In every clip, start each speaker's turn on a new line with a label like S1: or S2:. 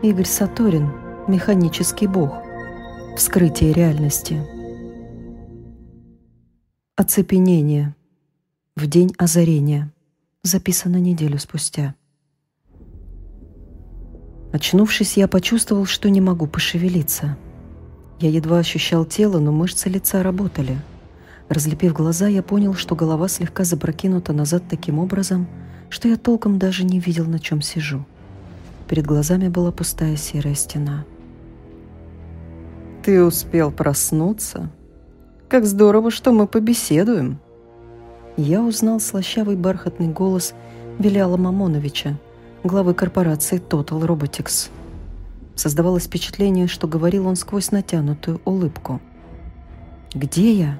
S1: Игорь Саторин, механический бог. Вскрытие реальности. Оцепенение. В день озарения. Записано неделю спустя. Очнувшись, я почувствовал, что не могу пошевелиться. Я едва ощущал тело, но мышцы лица работали. Разлепив глаза, я понял, что голова слегка запрокинута назад таким образом, что я толком даже не видел, на чем сижу. Перед глазами была пустая серая стена.
S2: «Ты успел проснуться? Как здорово, что мы побеседуем!»
S1: Я узнал слащавый бархатный голос Беляла Мамоновича, главы корпорации Total Robotics. Создавалось впечатление, что говорил он сквозь натянутую улыбку. «Где я?»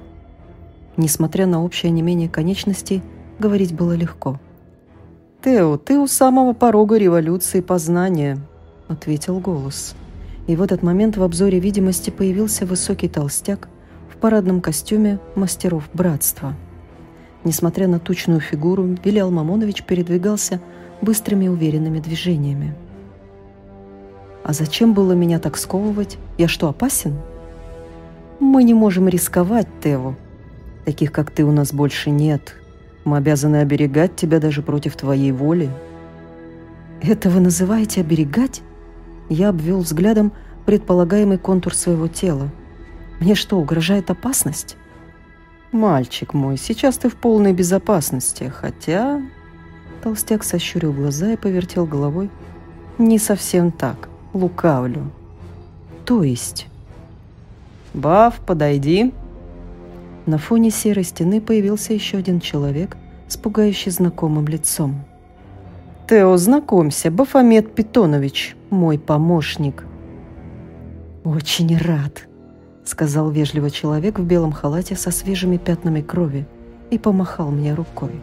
S1: Несмотря на общее онемение конечностей, говорить было легко –
S2: «Тео, ты у самого порога революции познания», — ответил голос.
S1: И в этот момент в обзоре видимости появился высокий толстяк в парадном костюме мастеров братства. Несмотря на тучную фигуру, Вилиал Мамонович передвигался быстрыми уверенными движениями. «А зачем было меня так сковывать? Я что, опасен?»
S2: «Мы не можем рисковать, Тео. Таких, как ты, у нас больше нет», мы обязаны оберегать тебя даже против твоей воли».
S1: «Это вы называете оберегать?» Я обвел взглядом предполагаемый контур своего тела. «Мне что, угрожает опасность?»
S2: «Мальчик мой, сейчас ты в полной безопасности, хотя...» Толстяк сощурил глаза и повертел головой. «Не совсем так. Лукавлю».
S1: «То есть?»
S2: «Баф, подойди»,
S1: на фоне серой стены появился еще один человек с пугающе знакомым лицом.
S2: «Тео, знакомься, Бафомет Питонович, мой помощник».
S1: «Очень рад», — сказал вежливо человек в белом халате со свежими пятнами крови и помахал мне рукой.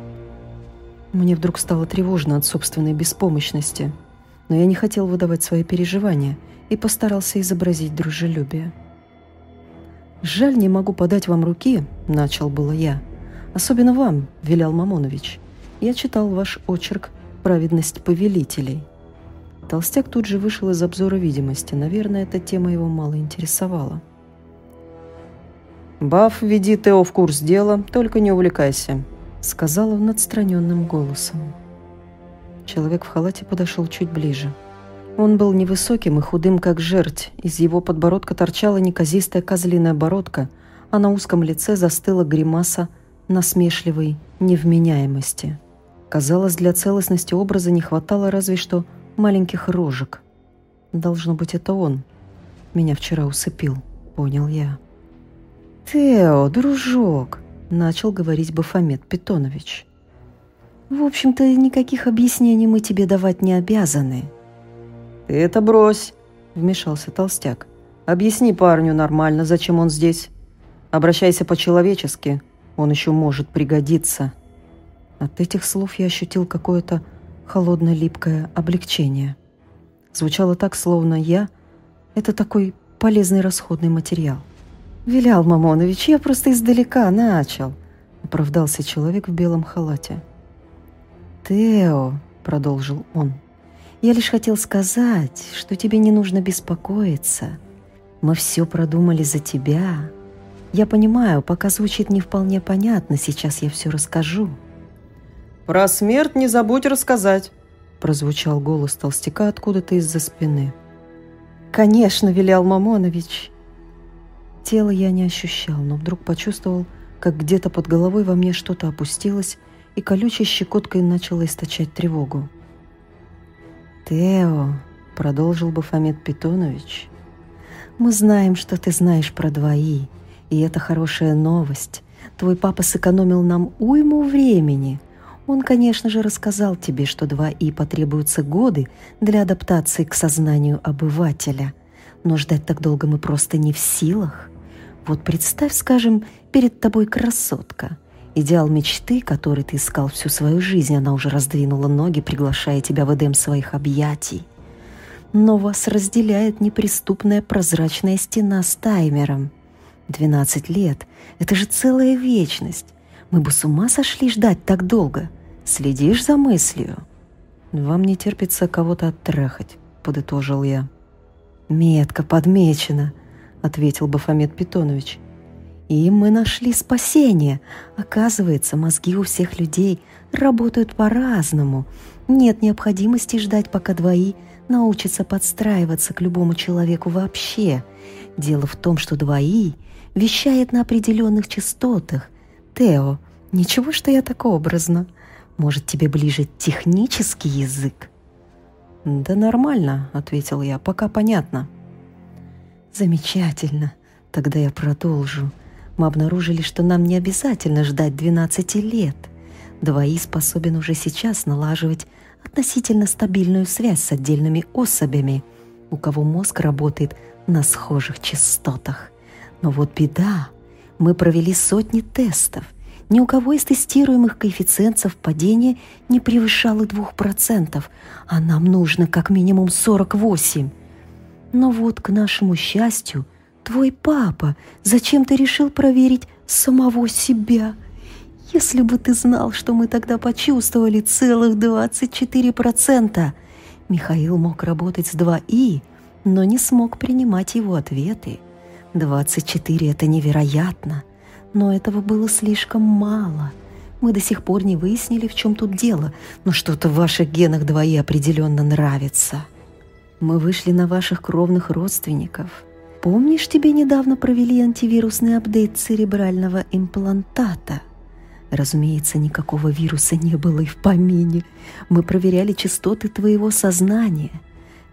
S1: Мне вдруг стало тревожно от собственной беспомощности, но я не хотел выдавать свои переживания и постарался изобразить дружелюбие. «Жаль, не могу подать вам руки», — начал было я. «Особенно вам, Вилял Мамонович. Я читал ваш очерк «Праведность повелителей». Толстяк тут же вышел из обзора видимости. Наверное, эта тема его мало интересовала.
S2: «Баф, веди Тео в курс дела, только не увлекайся», —
S1: сказал он отстраненным голосом. Человек в халате подошел чуть ближе. Он был невысоким и худым, как жерть. Из его подбородка торчала неказистая козлиная бородка, а на узком лице застыла гримаса насмешливой невменяемости. Казалось, для целостности образа не хватало разве что маленьких рожек. Должно быть, это он. Меня вчера усыпил, понял я.
S2: «Тео, дружок!»
S1: — начал говорить Бафомет Питонович. «В общем-то, никаких объяснений мы тебе давать не обязаны»,
S2: «Ты это брось!» – вмешался толстяк. «Объясни парню нормально, зачем он здесь. Обращайся по-человечески, он еще может пригодиться».
S1: От этих слов я ощутил какое-то холодное липкое облегчение. Звучало так, словно я – это такой полезный расходный материал. «Вилял Мамонович, я просто издалека начал», – оправдался человек в белом халате. «Тео», – продолжил он, – я лишь хотел сказать, что тебе не нужно беспокоиться. Мы все продумали за тебя. Я понимаю, пока звучит не вполне понятно, сейчас я все расскажу.
S2: «Про смерть не забудь рассказать», –
S1: прозвучал голос толстяка откуда-то из-за спины. «Конечно, Вилял Мамонович». Тело я не ощущал, но вдруг почувствовал, как где-то под головой во мне что-то опустилось и колючей щекоткой начало источать тревогу. «Тео», — продолжил Бафомет Питонович, — «мы знаем, что ты знаешь про двои, и это хорошая новость. Твой папа сэкономил нам уйму времени. Он, конечно же, рассказал тебе, что два И потребуются годы для адаптации к сознанию обывателя. Но ждать так долго мы просто не в силах. Вот представь, скажем, перед тобой красотка — Идеал мечты, который ты искал всю свою жизнь, она уже раздвинула ноги, приглашая тебя в Эдем своих объятий. Но вас разделяет неприступная прозрачная стена с таймером. Двенадцать лет — это же целая вечность. Мы бы с ума сошли ждать так долго. Следишь за мыслью? Вам не терпится кого-то оттрахать,
S2: подытожил я.
S1: «Метко подмечено», — ответил Бафомет Питонович. «И мы нашли спасение. Оказывается, мозги у всех людей работают по-разному. Нет необходимости ждать, пока двои научатся подстраиваться к любому человеку вообще. Дело в том, что двои вещает на определенных частотах. Тео, ничего, что я так образно. Может, тебе ближе технический язык?»
S2: «Да нормально», — ответил я, — «пока понятно».
S1: «Замечательно. Тогда я продолжу. Мы обнаружили, что нам не обязательно ждать 12 лет. Двои способен уже сейчас налаживать относительно стабильную связь с отдельными особями, у кого мозг работает на схожих частотах. Но вот беда. Мы провели сотни тестов. Ни у кого из тестируемых коэффициент совпадения не превышал и 2%, а нам нужно как минимум 48. Но вот, к нашему счастью, твой папа зачем-то решил проверить самого себя. Если бы ты знал, что мы тогда почувствовали целых 24%. Михаил мог работать с 2И, но не смог принимать его ответы. 24 — это невероятно, но этого было слишком мало. Мы до сих пор не выяснили, в чем тут дело, но что-то в ваших генах двои определенно нравится. Мы вышли на ваших кровных родственников. Помнишь, тебе недавно провели антивирусный апдейт церебрального имплантата? Разумеется, никакого вируса не было и в помине. Мы проверяли частоты твоего сознания.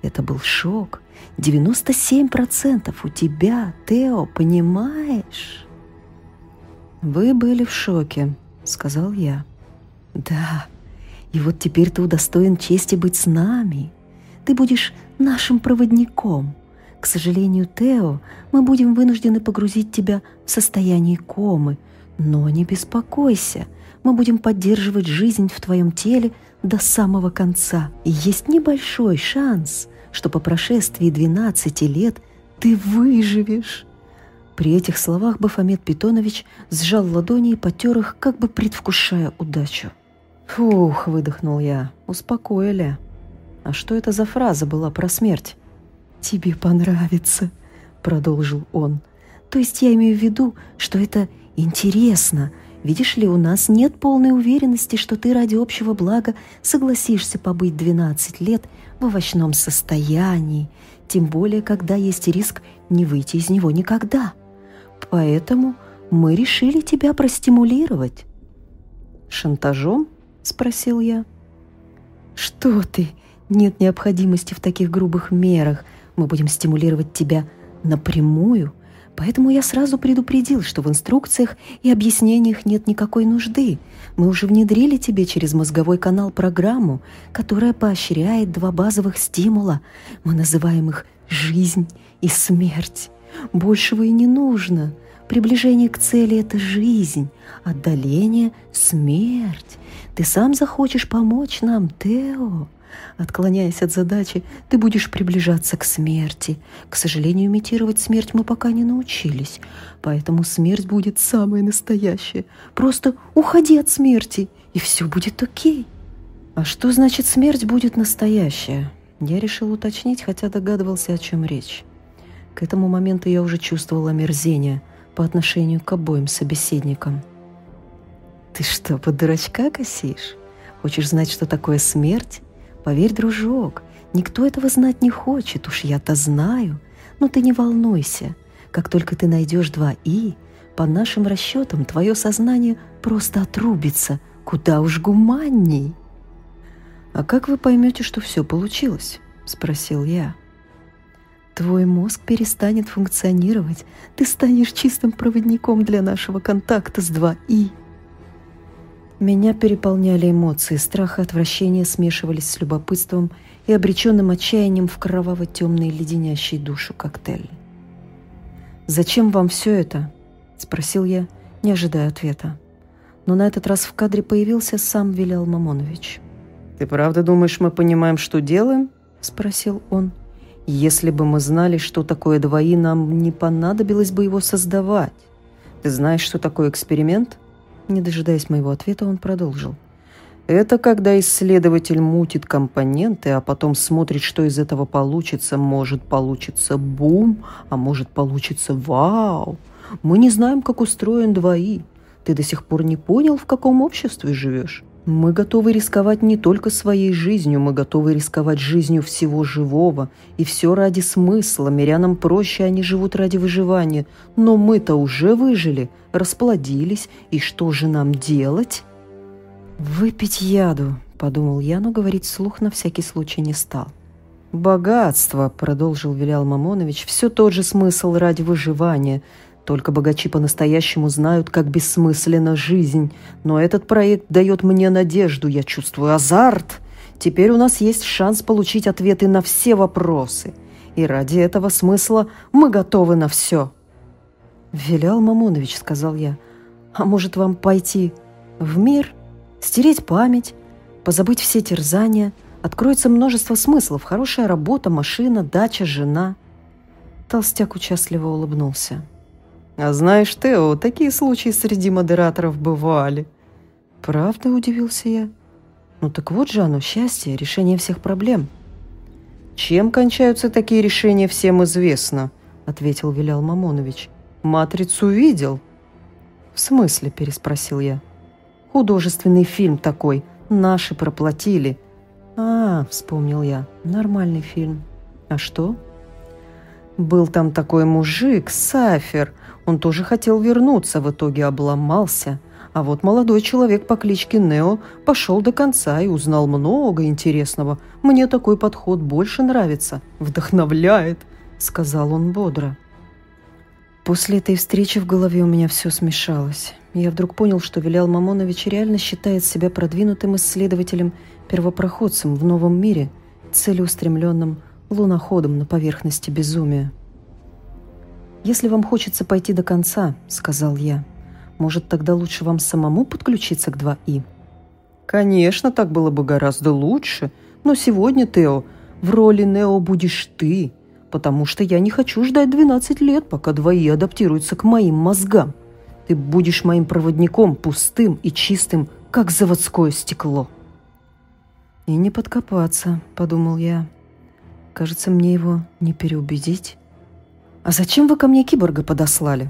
S1: Это был шок. 97% у тебя, Тео, понимаешь?
S2: «Вы были в шоке», — сказал я.
S1: «Да, и вот теперь ты удостоен чести быть с нами. Ты будешь нашим проводником. К сожалению, Тео, мы будем вынуждены погрузить тебя в состояние комы, но не беспокойся, мы будем поддерживать жизнь в твоем теле до самого конца. И есть небольшой шанс, что по прошествии 12 лет ты выживешь. При этих словах Бафомет Питонович сжал ладони и потер их, как бы предвкушая удачу.
S2: «Фух», — выдохнул я, — «успокоили». «А что это за фраза была про смерть?»
S1: «Тебе понравится», — продолжил он. «То есть я имею в виду, что это интересно. Видишь ли, у нас нет полной уверенности, что ты ради общего блага согласишься побыть 12 лет в овощном состоянии, тем более, когда есть риск не выйти из него никогда. Поэтому мы решили тебя простимулировать».
S2: «Шантажом?» — спросил я.
S1: «Что ты? Нет необходимости в таких грубых мерах. Мы будем стимулировать тебя напрямую, Поэтому я сразу предупредил, что в инструкциях и объяснениях нет никакой нужды. Мы уже внедрили тебе через мозговой канал программу, которая поощряет два базовых стимула. Мы называем их «жизнь» и «смерть». Большего и не нужно. Приближение к цели — это жизнь, отдаление — смерть. Ты сам захочешь помочь нам, Тео. Отклоняясь от задачи, ты будешь приближаться к смерти. К сожалению, имитировать смерть мы пока не научились, поэтому смерть будет самая настоящая. Просто уходи от смерти, и все будет окей.
S2: А что значит смерть будет настоящая? Я решил уточнить, хотя догадывался, о чем речь. К этому моменту я уже чувствовал омерзение по отношению к обоим собеседникам.
S1: «Ты что, под дурачка косишь? Хочешь знать, что такое смерть?» Поверь, дружок, никто этого знать не хочет, уж я-то знаю. Но ты не волнуйся. Как только ты найдешь два «и», по нашим расчетам твое сознание просто отрубится. Куда уж гуманней.
S2: «А как вы поймете, что все получилось?» — спросил я.
S1: Твой мозг перестанет функционировать. Ты станешь чистым проводником для нашего контакта с 2И.
S2: Меня переполняли эмоции, страх и отвращение смешивались с любопытством и обреченным отчаянием в кроваво-темный леденящий душу коктейль. «Зачем вам все это?» — спросил я, не ожидая ответа. Но на этот раз в кадре появился сам Вилял Мамонович. «Ты правда думаешь, мы понимаем, что делаем?» — спросил он. «Если бы мы знали, что такое двои, нам не понадобилось бы его создавать. Ты знаешь, что такое эксперимент?» Не дожидаясь моего ответа, он продолжил.
S1: Это когда исследователь мутит компоненты, а потом смотрит, что из этого получится. Может получиться бум, а может получиться вау. Мы не знаем, как устроен двои. Ты до сих пор не понял, в каком обществе живешь? Мы готовы рисковать не только своей жизнью, мы готовы рисковать жизнью всего живого. И все ради смысла. Мирянам проще, они живут ради выживания. Но мы-то уже выжили, расплодились. И что же нам делать? «Выпить яду», — подумал я, но говорить слух на всякий случай не стал. «Богатство», — продолжил Вилял Мамонович, — «все тот же смысл ради выживания. Только богачи по-настоящему знают, как бессмысленна жизнь. Но этот проект дает мне надежду, я чувствую азарт. Теперь у нас есть шанс получить ответы на все вопросы. И ради этого смысла мы готовы на все. «Вилял Мамонович», — сказал я, — «а может вам пойти в мир, стереть память, позабыть все терзания? Откроется множество смыслов. Хорошая работа, машина, дача, жена». Толстяк участливо улыбнулся. А знаешь, Тео, такие случаи среди модераторов бывали. Правда, удивился я. Ну так вот же оно, счастье, решение всех проблем. Чем кончаются такие решения, всем известно, ответил Вилял Мамонович. Матрицу видел? В смысле, переспросил я. Художественный фильм такой, наши проплатили. А, вспомнил я, нормальный фильм. А что? Был там такой мужик, Сафер, он тоже хотел вернуться, в итоге обломался. А вот молодой человек по кличке Нео пошел до конца и узнал много интересного. Мне такой подход больше нравится, вдохновляет, сказал он бодро. После этой встречи в голове у меня все смешалось. Я вдруг понял, что Вилял Мамонович реально считает себя продвинутым исследователем, первопроходцем в новом мире, целеустремленным луноходом на поверхности безумия. «Если вам хочется пойти до конца», — сказал я, — «может, тогда лучше вам самому подключиться к 2И?» «Конечно, так было бы гораздо лучше, но сегодня, Тео, в роли Нео будешь ты, потому что я не хочу ждать 12 лет, пока 2И адаптируются к моим мозгам. Ты будешь моим проводником, пустым и чистым, как заводское стекло». «И не подкопаться», — подумал я. «Кажется, мне его не переубедить». «А зачем вы ко мне киборга подослали?»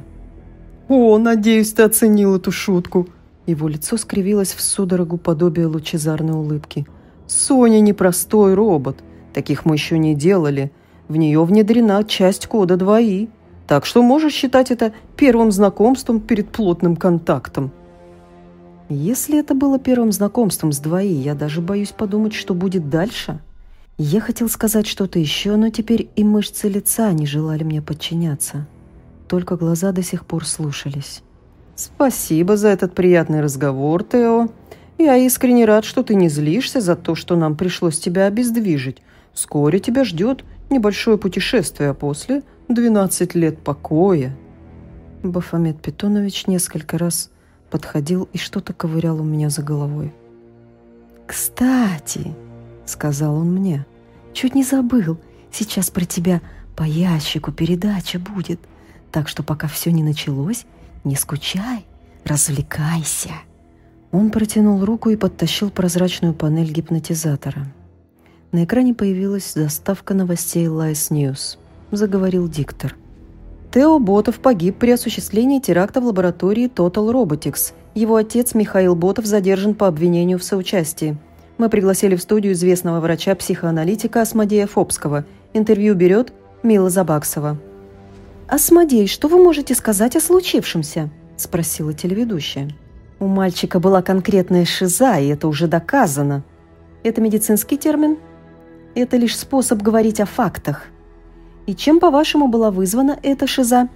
S1: «О, надеюсь, ты оценил эту шутку!» Его лицо скривилось в судорогу подобие лучезарной улыбки. «Соня непростой робот. Таких мы еще не делали. В нее внедрена часть кода 2И. Так что можешь считать это первым знакомством перед плотным контактом». Если это было первым знакомством с 2И, я даже боюсь подумать, что будет дальше. Я хотел сказать что-то еще, но теперь и мышцы лица не желали мне подчиняться. Только глаза до сих пор слушались. «Спасибо за этот приятный разговор, Тео. Я искренне рад, что ты не злишься за то, что нам пришлось тебя обездвижить. Вскоре тебя ждет небольшое путешествие, а после – 12 лет покоя». Бафомет Питонович несколько раз подходил и что-то ковырял у меня за головой. «Кстати», — сказал он мне. «Чуть не забыл. Сейчас про тебя по ящику передача будет. Так что пока все не началось, не скучай, развлекайся». Он протянул руку и подтащил прозрачную панель гипнотизатора. На экране появилась заставка новостей Lice News. Заговорил диктор. Тео Ботов погиб при осуществлении теракта в лаборатории Total Robotics. Его отец Михаил Ботов задержан по обвинению в соучастии мы пригласили в студию известного врача-психоаналитика Асмодея Фобского. Интервью берет Мила Забаксова. «Асмодей, что вы можете сказать о случившемся?» – спросила телеведущая. У мальчика была конкретная шиза, и это уже доказано. Это медицинский термин? Это лишь способ говорить о фактах. И чем, по-вашему, была вызвана эта шиза?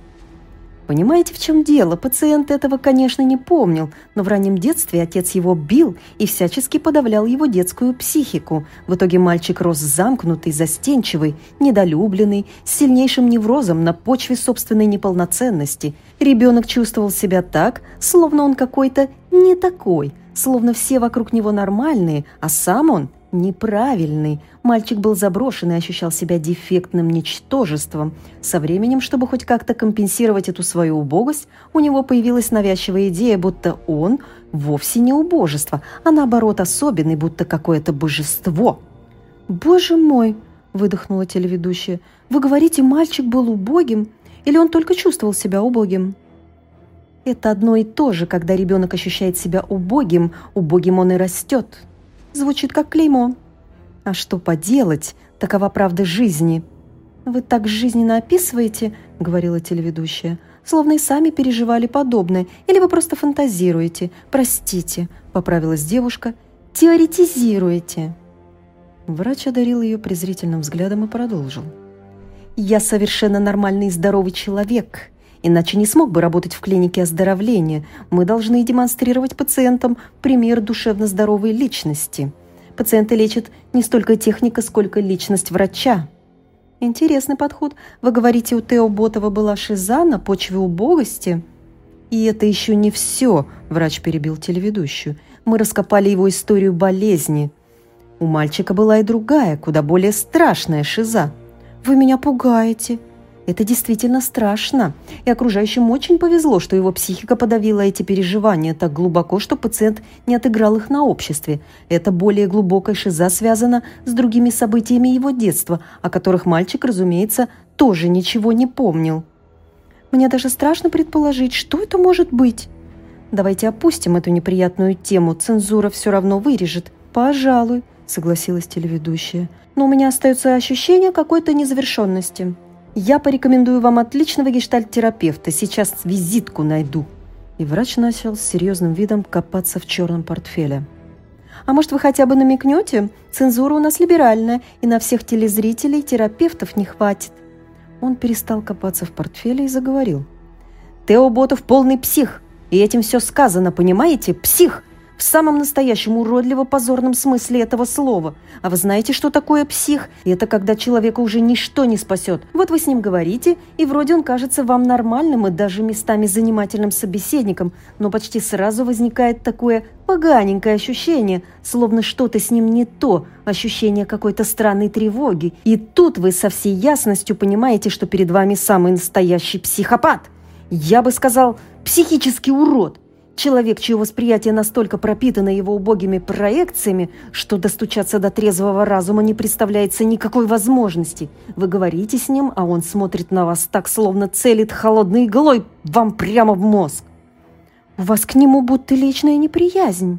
S1: Понимаете, в чем дело? Пациент этого, конечно, не помнил, но в раннем детстве отец его бил и всячески подавлял его детскую психику. В итоге мальчик рос замкнутый, застенчивый, недолюбленный, с сильнейшим неврозом на почве собственной неполноценности. Ребенок чувствовал себя так, словно он какой-то не такой, словно все вокруг него нормальные, а сам он неправильный. Мальчик был заброшен и ощущал себя дефектным ничтожеством. Со временем, чтобы хоть как-то компенсировать эту свою убогость, у него появилась навязчивая идея, будто он вовсе не убожество, а наоборот особенный, будто какое-то божество.
S2: «Боже мой!» – выдохнула телеведущая. «Вы говорите, мальчик был убогим? Или он только чувствовал себя убогим?»
S1: Это одно и то же, когда ребенок ощущает себя убогим, убогим он и растет. Звучит как клеймо. А что поделать? Такова правда жизни.
S2: «Вы так жизненно описываете», — говорила телеведущая, «словно и сами переживали подобное, или вы просто фантазируете. Простите», — поправилась девушка, «теоретизируете».
S1: Врач одарил ее презрительным взглядом и продолжил. «Я совершенно нормальный и здоровый человек, иначе не смог бы работать в клинике оздоровления. Мы должны демонстрировать пациентам пример душевно здоровой личности. Пациенты лечат не столько техника, сколько личность врача.
S2: Интересный подход. Вы говорите, у Тео Ботова была шиза на почве убогости?
S1: И это еще не все, врач перебил телеведущую. Мы раскопали его историю болезни. У мальчика была и другая, куда более страшная шиза.
S2: Вы меня пугаете. Это действительно страшно. И окружающим очень повезло, что его психика подавила эти переживания так глубоко, что пациент не отыграл их на обществе. Это более глубокая шиза связана с другими событиями его детства, о которых мальчик, разумеется, тоже ничего не помнил. Мне даже страшно предположить, что это может быть.
S1: Давайте опустим эту неприятную тему, цензура все равно вырежет.
S2: Пожалуй, согласилась телеведущая. Но у меня остается ощущение какой-то незавершенности.
S1: Я порекомендую вам отличного гештальт-терапевта. Сейчас визитку найду». И врач начал с серьезным видом копаться в черном портфеле.
S2: «А может, вы хотя бы намекнете? Цензура у нас либеральная, и на всех телезрителей терапевтов не хватит».
S1: Он перестал копаться в портфеле и заговорил. «Тео Ботов полный псих, и этим все сказано, понимаете? Псих! В самом настоящем уродливо-позорном смысле этого слова. А вы знаете, что такое псих? Это когда человека уже ничто не спасет. Вот вы с ним говорите, и вроде он кажется вам нормальным и даже местами занимательным собеседником, но почти сразу возникает такое поганенькое ощущение, словно что-то с ним не то, ощущение какой-то странной тревоги. И тут вы со всей ясностью понимаете, что перед вами самый настоящий психопат. Я бы сказал, психический урод – Человек, чье восприятие настолько пропитано его убогими проекциями, что достучаться до трезвого разума не представляется никакой возможности. Вы говорите с ним, а он смотрит на вас так, словно целит холодной иглой вам прямо в мозг.
S2: У вас к нему будто личная неприязнь.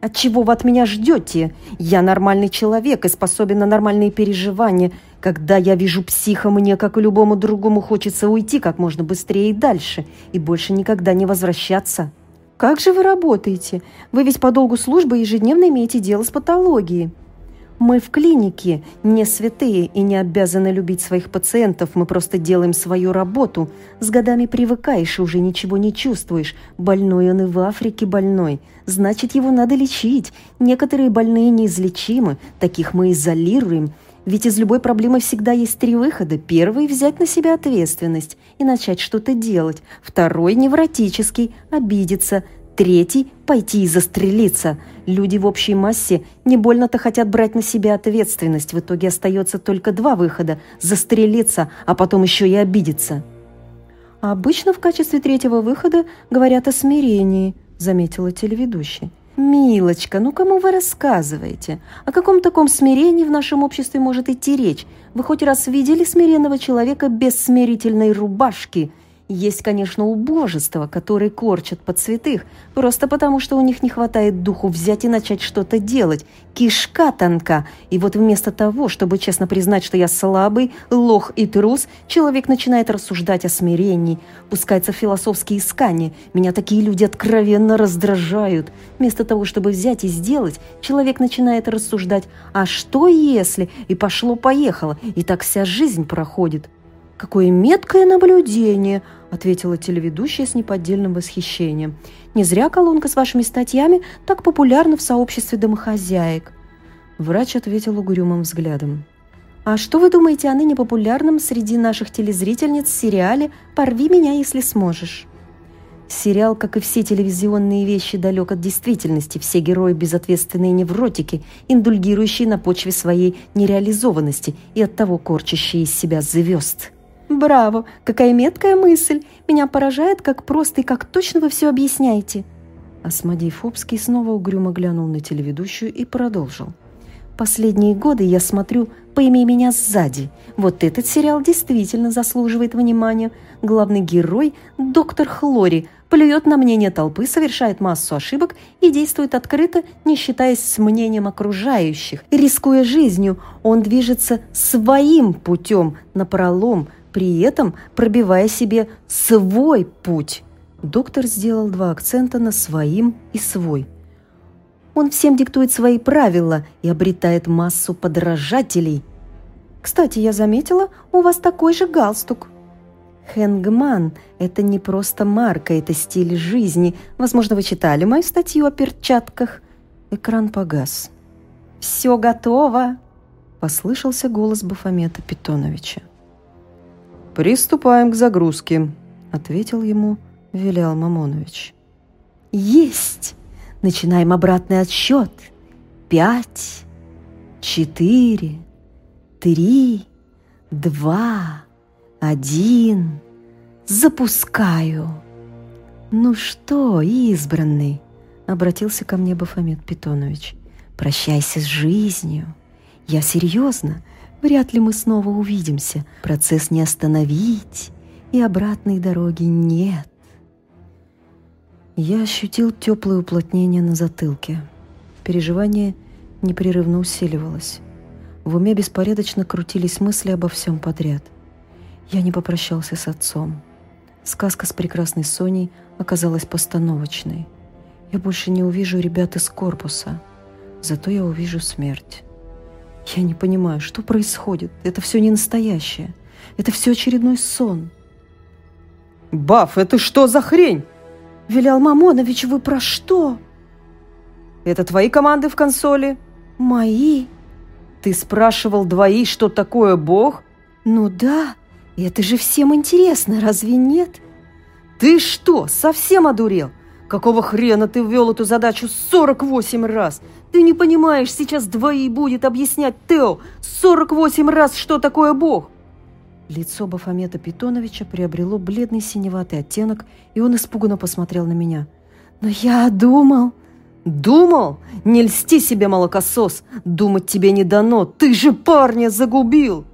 S1: От чего вы от меня ждете? Я нормальный человек и способен на нормальные переживания. Когда я вижу психа, мне, как и любому другому, хочется уйти как можно быстрее и дальше, и больше никогда не возвращаться.
S2: Как же вы работаете? Вы ведь по долгу службы ежедневно имеете дело с патологией.
S1: Мы в клинике не святые и не обязаны любить своих пациентов, мы просто делаем свою работу. С годами привыкаешь и уже ничего не чувствуешь. Больной он и в Африке больной. Значит, его надо лечить. Некоторые больные неизлечимы, таких мы изолируем. Ведь из любой проблемы всегда есть три выхода. Первый – взять на себя ответственность и начать что-то делать. Второй – невротический – обидеться. Третий – пойти и застрелиться. Люди в общей массе не больно-то хотят брать на себя ответственность. В итоге остается только два выхода – застрелиться, а потом еще и обидеться.
S2: А обычно в качестве третьего выхода говорят о смирении, заметила телеведущая.
S1: «Милочка, ну кому вы рассказываете? О каком таком смирении в нашем обществе может идти речь? Вы хоть раз видели смиренного человека без смирительной рубашки?» Есть, конечно, убожество, которые корчат под святых, просто потому что у них не хватает духу взять и начать что-то делать. Кишка тонка. И вот вместо того, чтобы честно признать, что я слабый, лох и трус, человек начинает рассуждать о смирении, пускается в философские искания. Меня такие люди откровенно раздражают. Вместо того, чтобы взять и сделать, человек начинает рассуждать «а что если?» и пошло-поехало, и так вся жизнь проходит.
S2: «Какое меткое наблюдение!» – ответила телеведущая с неподдельным восхищением. «Не зря колонка с вашими статьями так популярна в сообществе домохозяек».
S1: Врач ответил угрюмым взглядом.
S2: «А что вы думаете о ныне популярном среди наших телезрительниц сериале «Порви меня, если сможешь»?»
S1: Сериал, как и все телевизионные вещи, далек от действительности. Все герои – безответственные невротики, индульгирующие на почве своей нереализованности и оттого корчащие из себя звезд. «Браво! Какая меткая мысль! Меня поражает, как просто и как точно вы все объясняете!» Асмодей Фобский снова угрюмо глянул на телеведущую и продолжил. «Последние годы я смотрю «Пойми меня сзади». Вот этот сериал действительно заслуживает внимания. Главный герой, доктор Хлори, плюет на мнение толпы, совершает массу ошибок и действует открыто, не считаясь с мнением окружающих. Рискуя жизнью, он движется своим путем напролом, при этом пробивая себе свой путь. Доктор сделал два акцента на «своим» и «свой». Он всем диктует свои правила и обретает массу подражателей. Кстати, я заметила, у вас такой же галстук. Хэнгман – это не просто марка, это стиль жизни. Возможно, вы читали мою статью о перчатках. Экран погас. «Все готово!» – послышался голос Бафомета Питоновича.
S2: «Приступаем к загрузке», – ответил ему Вилял Мамонович.
S1: «Есть! Начинаем обратный отсчет. Пять, четыре, три, два, один. Запускаю!» «Ну что, избранный?» — обратился ко мне Бафомет Питонович. «Прощайся с жизнью. Я серьезно. Вряд ли мы снова увидимся. Процесс не остановить, и обратной дороги нет. Я ощутил теплое уплотнение на затылке. Переживание непрерывно усиливалось. В уме беспорядочно крутились мысли обо всем подряд. Я не попрощался с отцом. Сказка с прекрасной Соней оказалась постановочной. Я больше не увижу ребят из корпуса, зато я увижу смерть. Я не понимаю, что происходит. Это все не настоящее. Это все очередной сон.
S2: «Баф, это что за хрень?»
S1: Вилял Мамонович, вы про что?
S2: Это твои команды в консоли?
S1: Мои?
S2: Ты спрашивал двои, что такое Бог?
S1: Ну да, это же всем интересно, разве нет?
S2: Ты что, совсем одурел? Какого хрена ты ввел эту задачу 48 раз? Ты не понимаешь, сейчас двои будет объяснять Тео 48 раз, что такое Бог.
S1: Лицо Бафомета Питоновича приобрело бледный синеватый оттенок, и он испуганно посмотрел на меня. «Но я думал...»
S2: «Думал? Не льсти себе, молокосос! Думать тебе не дано! Ты же парня загубил!»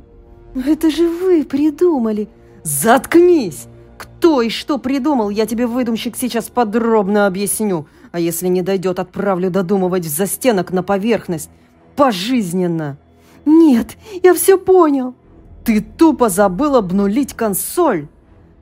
S1: «Но это же вы придумали!»
S2: «Заткнись! Кто и что придумал, я тебе, выдумщик, сейчас подробно объясню. А если не дойдет, отправлю додумывать в застенок на поверхность. Пожизненно!»
S1: «Нет, я все понял!»
S2: Ты тупо забыл обнулить консоль.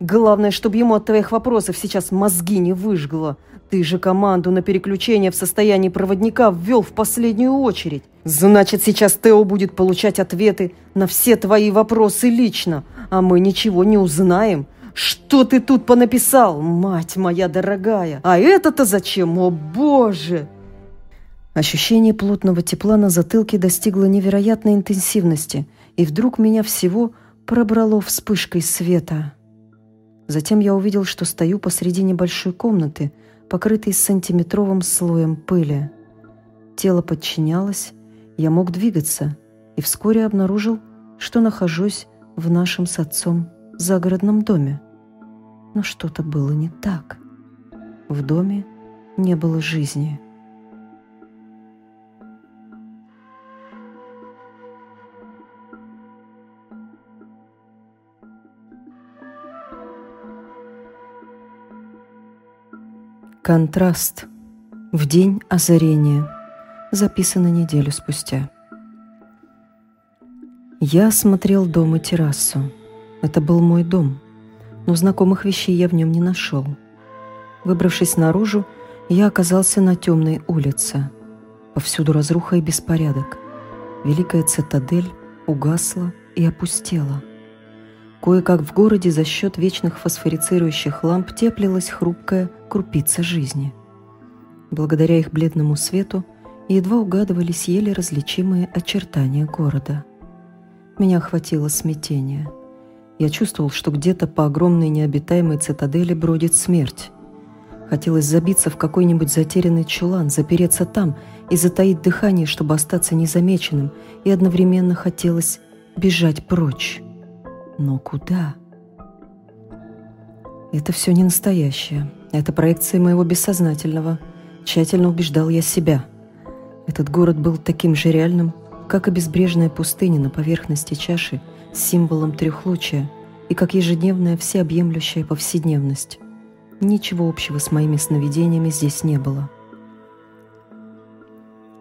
S2: Главное, чтобы ему от твоих вопросов сейчас мозги не выжгло. Ты же команду на переключение в состоянии проводника ввел в последнюю очередь. Значит, сейчас Тео будет получать ответы на все твои вопросы лично, а мы ничего не узнаем. Что ты тут понаписал, мать моя дорогая? А это-то зачем, о боже!»
S1: Ощущение плотного тепла на затылке достигло невероятной интенсивности – и вдруг меня всего пробрало вспышкой света. Затем я увидел, что стою посреди небольшой комнаты, покрытой сантиметровым слоем пыли. Тело подчинялось, я мог двигаться, и вскоре обнаружил, что нахожусь в нашем с отцом загородном доме. Но что-то было не так. В доме не было жизни. Контраст. В день озарения. Записано неделю спустя. Я осмотрел дом и террасу. Это был мой дом, но знакомых вещей я в нем не нашел. Выбравшись наружу, я оказался на темной улице. Повсюду разруха и беспорядок. Великая цитадель угасла и опустела. Кое-как в городе за счет вечных фосфорицирующих ламп теплилась хрупкая крупица жизни. Благодаря их бледному свету едва угадывались еле различимые очертания города. Меня охватило смятение. Я чувствовал, что где-то по огромной необитаемой цитадели бродит смерть. Хотелось забиться в какой-нибудь затерянный чулан, запереться там и затаить дыхание, чтобы остаться незамеченным, и одновременно хотелось бежать прочь. Но куда? Это все не настоящее. Это проекция моего бессознательного. Тщательно убеждал я себя. Этот город был таким же реальным, как и безбрежная пустыня на поверхности чаши символом трехлучия и как ежедневная всеобъемлющая повседневность. Ничего общего с моими сновидениями здесь не было.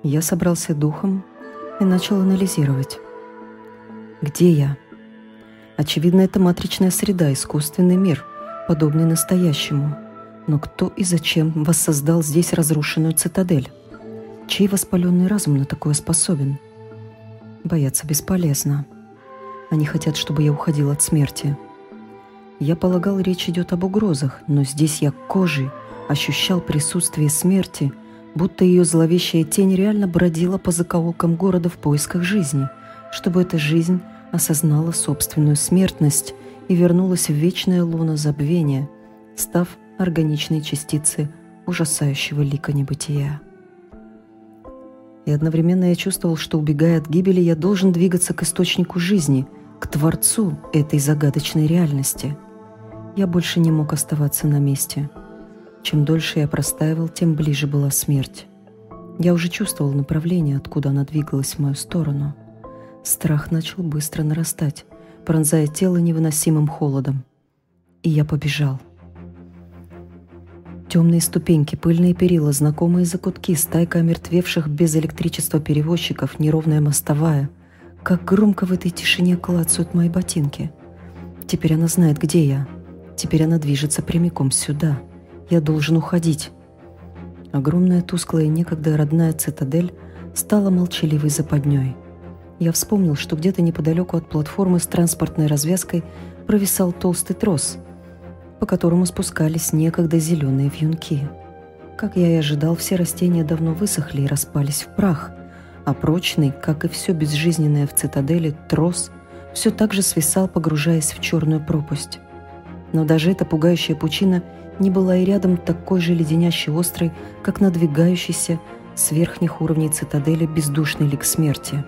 S1: Я собрался духом и начал анализировать. Где я? Очевидно, это матричная среда, искусственный мир, подобный настоящему. Но кто и зачем воссоздал здесь разрушенную цитадель? Чей воспаленный разум на такое способен? Бояться бесполезно. Они хотят, чтобы я уходил от смерти. Я полагал, речь идет об угрозах, но здесь я кожей ощущал присутствие смерти, будто ее зловещая тень реально бродила по закоулкам города в поисках жизни, чтобы эта жизнь осознала собственную смертность и вернулась в вечное луно забвения, став органичной частицей ужасающего лика небытия. И одновременно я чувствовал, что, убегая от гибели, я должен двигаться к источнику жизни, к Творцу этой загадочной реальности — я больше не мог оставаться на месте. Чем дольше я простаивал, тем ближе была смерть. Я уже чувствовал направление, откуда она двигалась в мою сторону. Страх начал быстро нарастать, пронзая тело невыносимым холодом. И я побежал. Темные ступеньки, пыльные перила, знакомые закутки, стайка омертвевших без электричества перевозчиков, неровная мостовая. Как громко в этой тишине клацают мои ботинки. Теперь она знает, где я. Теперь она движется прямиком сюда. Я должен уходить. Огромная, тусклая, некогда родная цитадель стала молчаливой западней. Я вспомнил, что где-то неподалеку от платформы с транспортной развязкой провисал толстый трос, по которому спускались некогда зеленые вьюнки. Как я и ожидал, все растения давно высохли и распались в прах, а прочный, как и все безжизненное в цитадели, трос все так же свисал, погружаясь в черную пропасть. Но даже эта пугающая пучина не была и рядом такой же леденящей острой, как надвигающийся с верхних уровней цитадели бездушный лик смерти.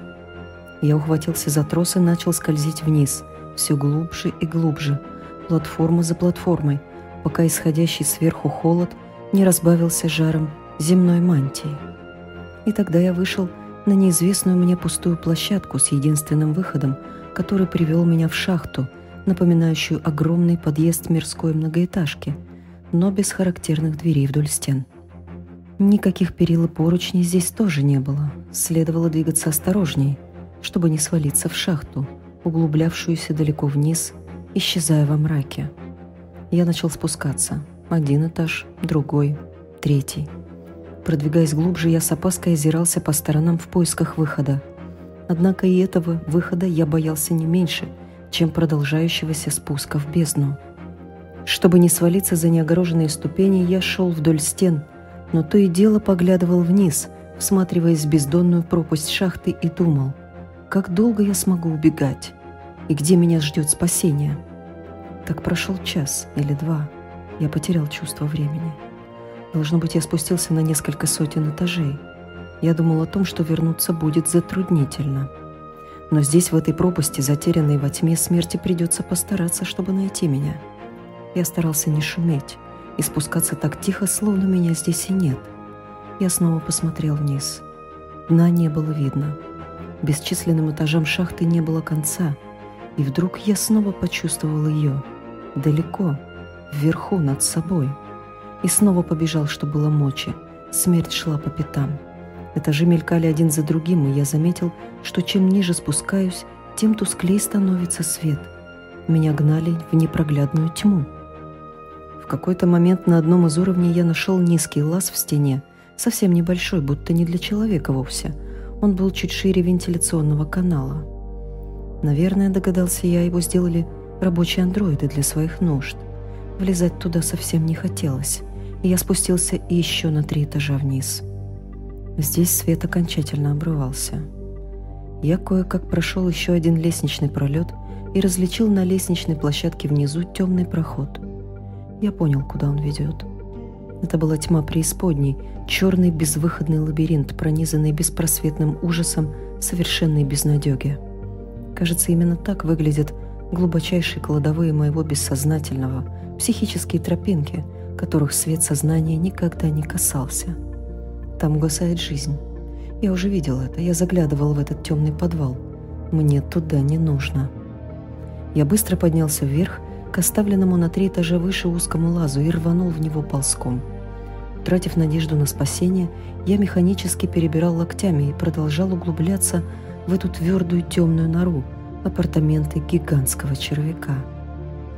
S1: Я ухватился за трос и начал скользить вниз, все глубже и глубже, платформа за платформой, пока исходящий сверху холод не разбавился жаром земной мантии. И тогда я вышел на неизвестную мне пустую площадку с единственным выходом, который привел меня в шахту – напоминающую огромный подъезд мирской многоэтажки, но без характерных дверей вдоль стен. Никаких перил и поручней здесь тоже не было. Следовало двигаться осторожней, чтобы не свалиться в шахту, углублявшуюся далеко вниз, исчезая во мраке. Я начал спускаться. Один этаж, другой, третий. Продвигаясь глубже, я с опаской озирался по сторонам в поисках выхода. Однако и этого выхода я боялся не меньше — чем продолжающегося спуска в бездну. Чтобы не свалиться за неогороженные ступени, я шел вдоль стен, но то и дело поглядывал вниз, всматриваясь в бездонную пропасть шахты и думал, как долго я смогу убегать и где меня ждет спасение. Так прошел час или два, я потерял чувство времени. Должно быть, я спустился на несколько сотен этажей. Я думал о том, что вернуться будет затруднительно. Но здесь, в этой пропасти, затерянной во тьме смерти, придется постараться, чтобы найти меня. Я старался не шуметь и спускаться так тихо, словно меня здесь и нет. Я снова посмотрел вниз. Дна не было видно. Бесчисленным этажам шахты не было конца. И вдруг я снова почувствовал ее. Далеко, вверху, над собой. И снова побежал, что было мочи. Смерть шла по пятам. Этажи мелькали один за другим, и я заметил, что чем ниже спускаюсь, тем тусклее становится свет. Меня гнали в непроглядную тьму. В какой-то момент на одном из уровней я нашел низкий лаз в стене, совсем небольшой, будто не для человека вовсе. Он был чуть шире вентиляционного канала. Наверное, догадался я, его сделали рабочие андроиды для своих нужд. Влезать туда совсем не хотелось, и я спустился еще на три этажа вниз. Здесь свет окончательно обрывался. Я кое-как прошел еще один лестничный пролет и различил на лестничной площадке внизу темный проход. Я понял, куда он ведет. Это была тьма преисподней, черный безвыходный лабиринт, пронизанный беспросветным ужасом совершенной безнадеги. Кажется, именно так выглядят глубочайшие кладовые моего бессознательного, психические тропинки, которых свет сознания никогда не касался. Там угасает жизнь. Я уже видел это, я заглядывал в этот темный подвал. Мне туда не нужно. Я быстро поднялся вверх к оставленному на три этажа выше узкому лазу и рванул в него ползком. Тратив надежду на спасение, я механически перебирал локтями и продолжал углубляться в эту твердую темную нору, апартаменты гигантского червяка.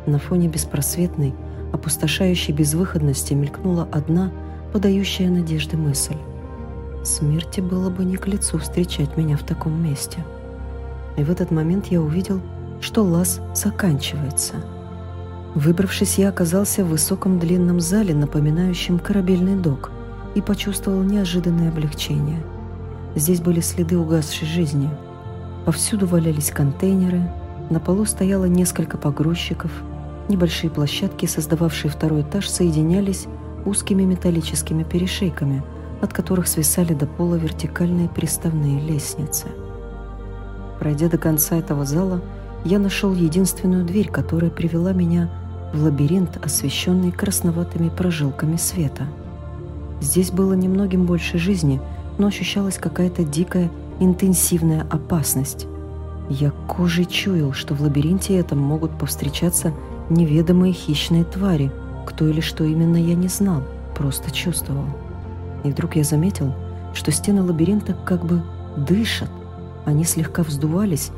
S1: На фоне беспросветной, опустошающей безвыходности мелькнула одна, подающая надежды мысль. Смерти было бы не к лицу встречать меня в таком месте. И в этот момент я увидел, что лаз заканчивается. Выбравшись, я оказался в высоком длинном зале, напоминающем корабельный док, и почувствовал неожиданное облегчение. Здесь были следы угасшей жизни. Повсюду валялись контейнеры, на полу стояло несколько погрузчиков, небольшие площадки, создававшие второй этаж, соединялись узкими металлическими перешейками, от которых свисали до пола вертикальные приставные лестницы. Пройдя до конца этого зала, я нашел единственную дверь, которая привела меня в лабиринт, освещенный красноватыми прожилками света. Здесь было немногим больше жизни, но ощущалась какая-то дикая, интенсивная опасность. Я кожей чуял, что в лабиринте этом могут повстречаться неведомые хищные твари. Кто или что именно я не знал, просто чувствовал. И вдруг я заметил, что стены лабиринта как бы дышат. Они слегка вздувались,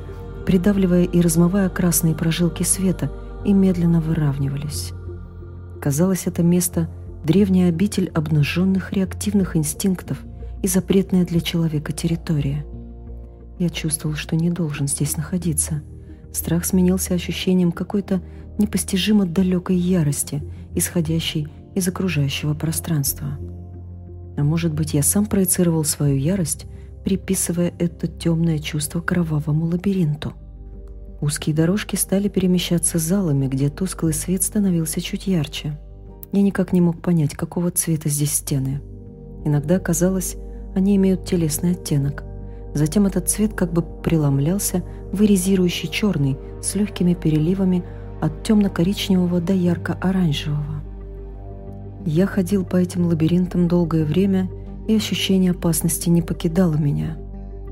S1: придавливая и размывая красные прожилки света, и медленно выравнивались. Казалось, это место — древняя обитель обнаженных реактивных инстинктов и запретная для человека территория. Я чувствовал, что не должен здесь находиться. Страх сменился ощущением какой-то непостижимо далекой ярости, исходящей из окружающего пространства. А может быть, я сам проецировал свою ярость, приписывая это темное чувство кровавому лабиринту. Узкие дорожки стали перемещаться залами, где тусклый свет становился чуть ярче. Я никак не мог понять, какого цвета здесь стены. Иногда казалось, они имеют телесный оттенок. Затем этот цвет как бы преломлялся в иризирующий черный с легкими переливами от темно-коричневого до ярко-оранжевого. Я ходил по этим лабиринтам долгое время, и ощущение опасности не покидало меня.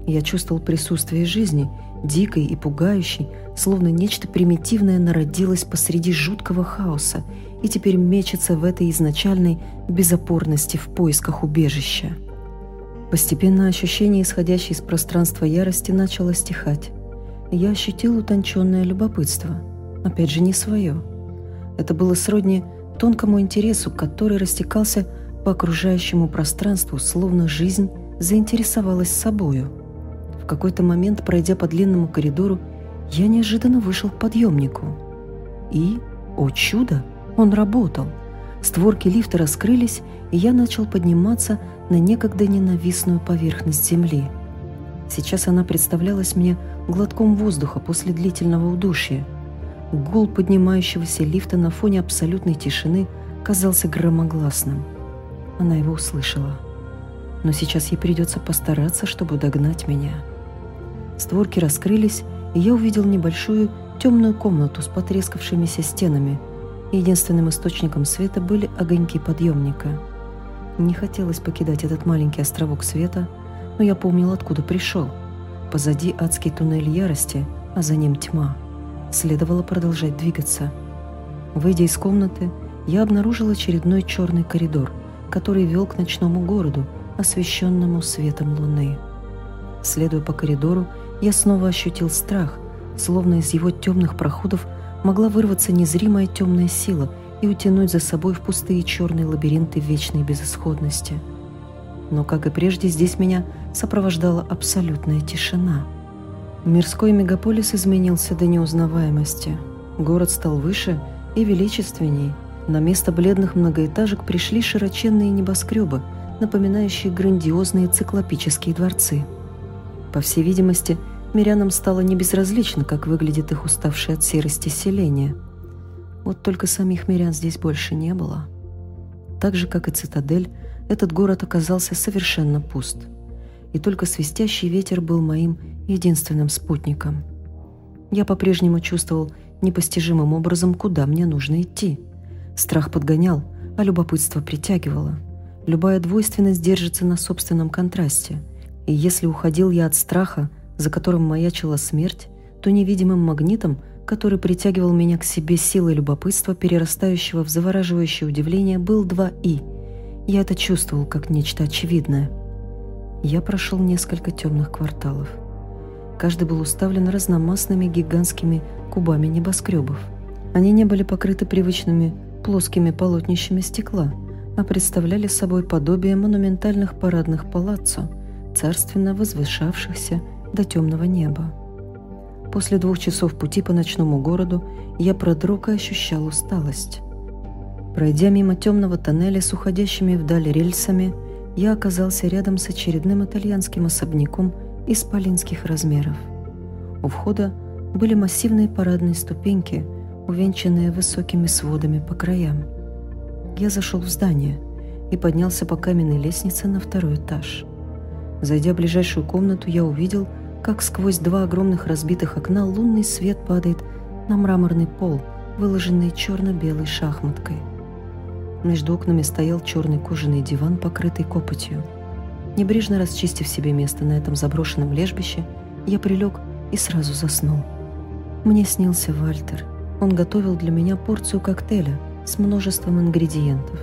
S1: Я чувствовал присутствие жизни, дикой и пугающей, словно нечто примитивное народилось посреди жуткого хаоса и теперь мечется в этой изначальной безопорности в поисках убежища. Постепенно ощущение, исходящее из пространства ярости, начало стихать. я ощутил утонченное любопытство. Опять же, не свое. Это было сродни тонкому интересу, который растекался по окружающему пространству, словно жизнь заинтересовалась собою. В какой-то момент, пройдя по длинному коридору, я неожиданно вышел к подъемнику. И, о чудо, он работал. Створки лифта раскрылись, и я начал подниматься на некогда ненавистную поверхность земли. Сейчас она представлялась мне глотком воздуха после длительного удушья – Гул поднимающегося лифта на фоне абсолютной тишины казался громогласным. Она его услышала. Но сейчас ей придется постараться, чтобы догнать меня. Створки раскрылись, и я увидел небольшую темную комнату с потрескавшимися стенами. Единственным источником света были огоньки подъемника. Не хотелось покидать этот маленький островок света, но я помнил, откуда пришел. Позади адский туннель ярости, а за ним тьма — следовало продолжать двигаться. Выйдя из комнаты, я обнаружил очередной черный коридор, который вел к ночному городу, освещенному светом луны. Следуя по коридору, я снова ощутил страх, словно из его темных проходов могла вырваться незримая темная сила и утянуть за собой в пустые черные лабиринты вечной безысходности. Но, как и прежде, здесь меня сопровождала абсолютная тишина — Мирской мегаполис изменился до неузнаваемости. Город стал выше и величественней. На место бледных многоэтажек пришли широченные небоскребы, напоминающие грандиозные циклопические дворцы. По всей видимости, мирянам стало небезразлично, как выглядит их уставшее от серости селение. Вот только самих мирян здесь больше не было. так же, как и цитадель, этот город оказался совершенно пуст. И только свистящий ветер был моим единственным спутником. Я по-прежнему чувствовал непостижимым образом, куда мне нужно идти. Страх подгонял, а любопытство притягивало. Любая двойственность держится на собственном контрасте. И если уходил я от страха, за которым маячила смерть, то невидимым магнитом, который притягивал меня к себе силой любопытства, перерастающего в завораживающее удивление, был два «и». Я это чувствовал как нечто очевидное. Я прошел несколько темных кварталов. Каждый был уставлен разномастными гигантскими кубами небоскребов. Они не были покрыты привычными плоскими полотнищами стекла, а представляли собой подобие монументальных парадных палаццо, царственно возвышавшихся до темного неба. После двух часов пути по ночному городу я продрог и ощущал усталость. Пройдя мимо темного тоннеля с уходящими вдаль рельсами, я оказался рядом с очередным итальянским особняком исполинских размеров. У входа были массивные парадные ступеньки, увенчанные высокими сводами по краям. Я зашел в здание и поднялся по каменной лестнице на второй этаж. Зайдя в ближайшую комнату, я увидел, как сквозь два огромных разбитых окна лунный свет падает на мраморный пол, выложенный черно-белой шахматкой. Между окнами стоял черный кожаный диван, покрытый копотью. Небрежно расчистив себе место на этом заброшенном лежбище, я прилег и сразу заснул. Мне снился Вальтер. Он готовил для меня порцию коктейля с множеством ингредиентов.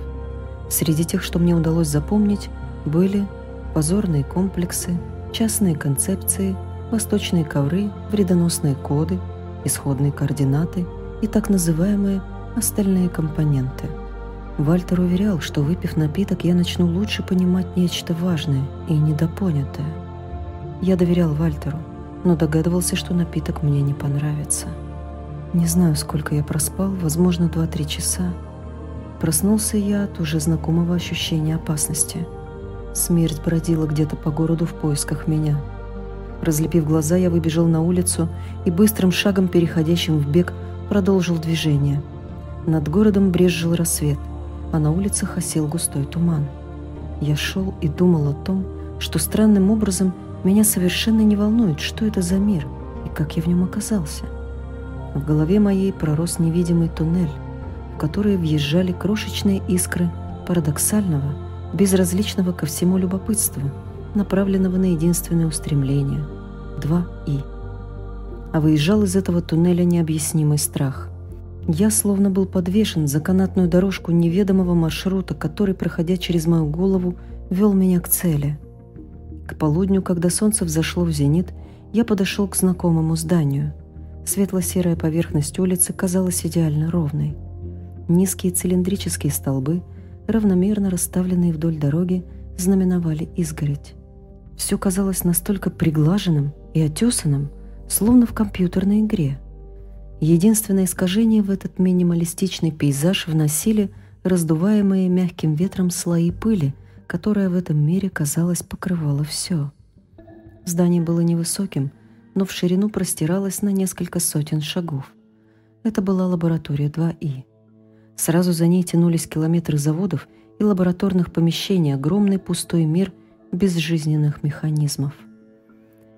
S1: Среди тех, что мне удалось запомнить, были позорные комплексы, частные концепции, восточные ковры, вредоносные коды, исходные координаты и так называемые остальные компоненты. Вальтер уверял, что выпив напиток, я начну лучше понимать нечто важное и недопонятое. Я доверял Вальтеру, но догадывался, что напиток мне не понравится. Не знаю, сколько я проспал, возможно, 2-3 часа. Проснулся я от уже знакомого ощущения опасности. Смерть бродила где-то по городу в поисках меня. Разлепив глаза, я выбежал на улицу и быстрым шагом, переходящим в бег, продолжил движение. Над городом брезжил рассвет, а на улицах осел густой туман. Я шел и думал о том, что странным образом – меня совершенно не волнует, что это за мир и как я в нем оказался. В голове моей пророс невидимый туннель, в который въезжали крошечные искры парадоксального, безразличного ко всему любопытства, направленного на единственное устремление – два «и». А выезжал из этого туннеля необъяснимый страх. Я словно был подвешен за канатную дорожку неведомого маршрута, который, проходя через мою голову, вел меня к цели – к полудню, когда солнце взошло в зенит, я подошел к знакомому зданию. Светло-серая поверхность улицы казалась идеально ровной. Низкие цилиндрические столбы, равномерно расставленные вдоль дороги, знаменовали изгородь. Все казалось настолько приглаженным и отесанным, словно в компьютерной игре. Единственное искажение в этот минималистичный пейзаж вносили раздуваемые мягким ветром слои пыли – которая в этом мире, казалось, покрывала все. Здание было невысоким, но в ширину простиралось на несколько сотен шагов. Это была лаборатория 2И. Сразу за ней тянулись километры заводов и лабораторных помещений, огромный пустой мир безжизненных механизмов.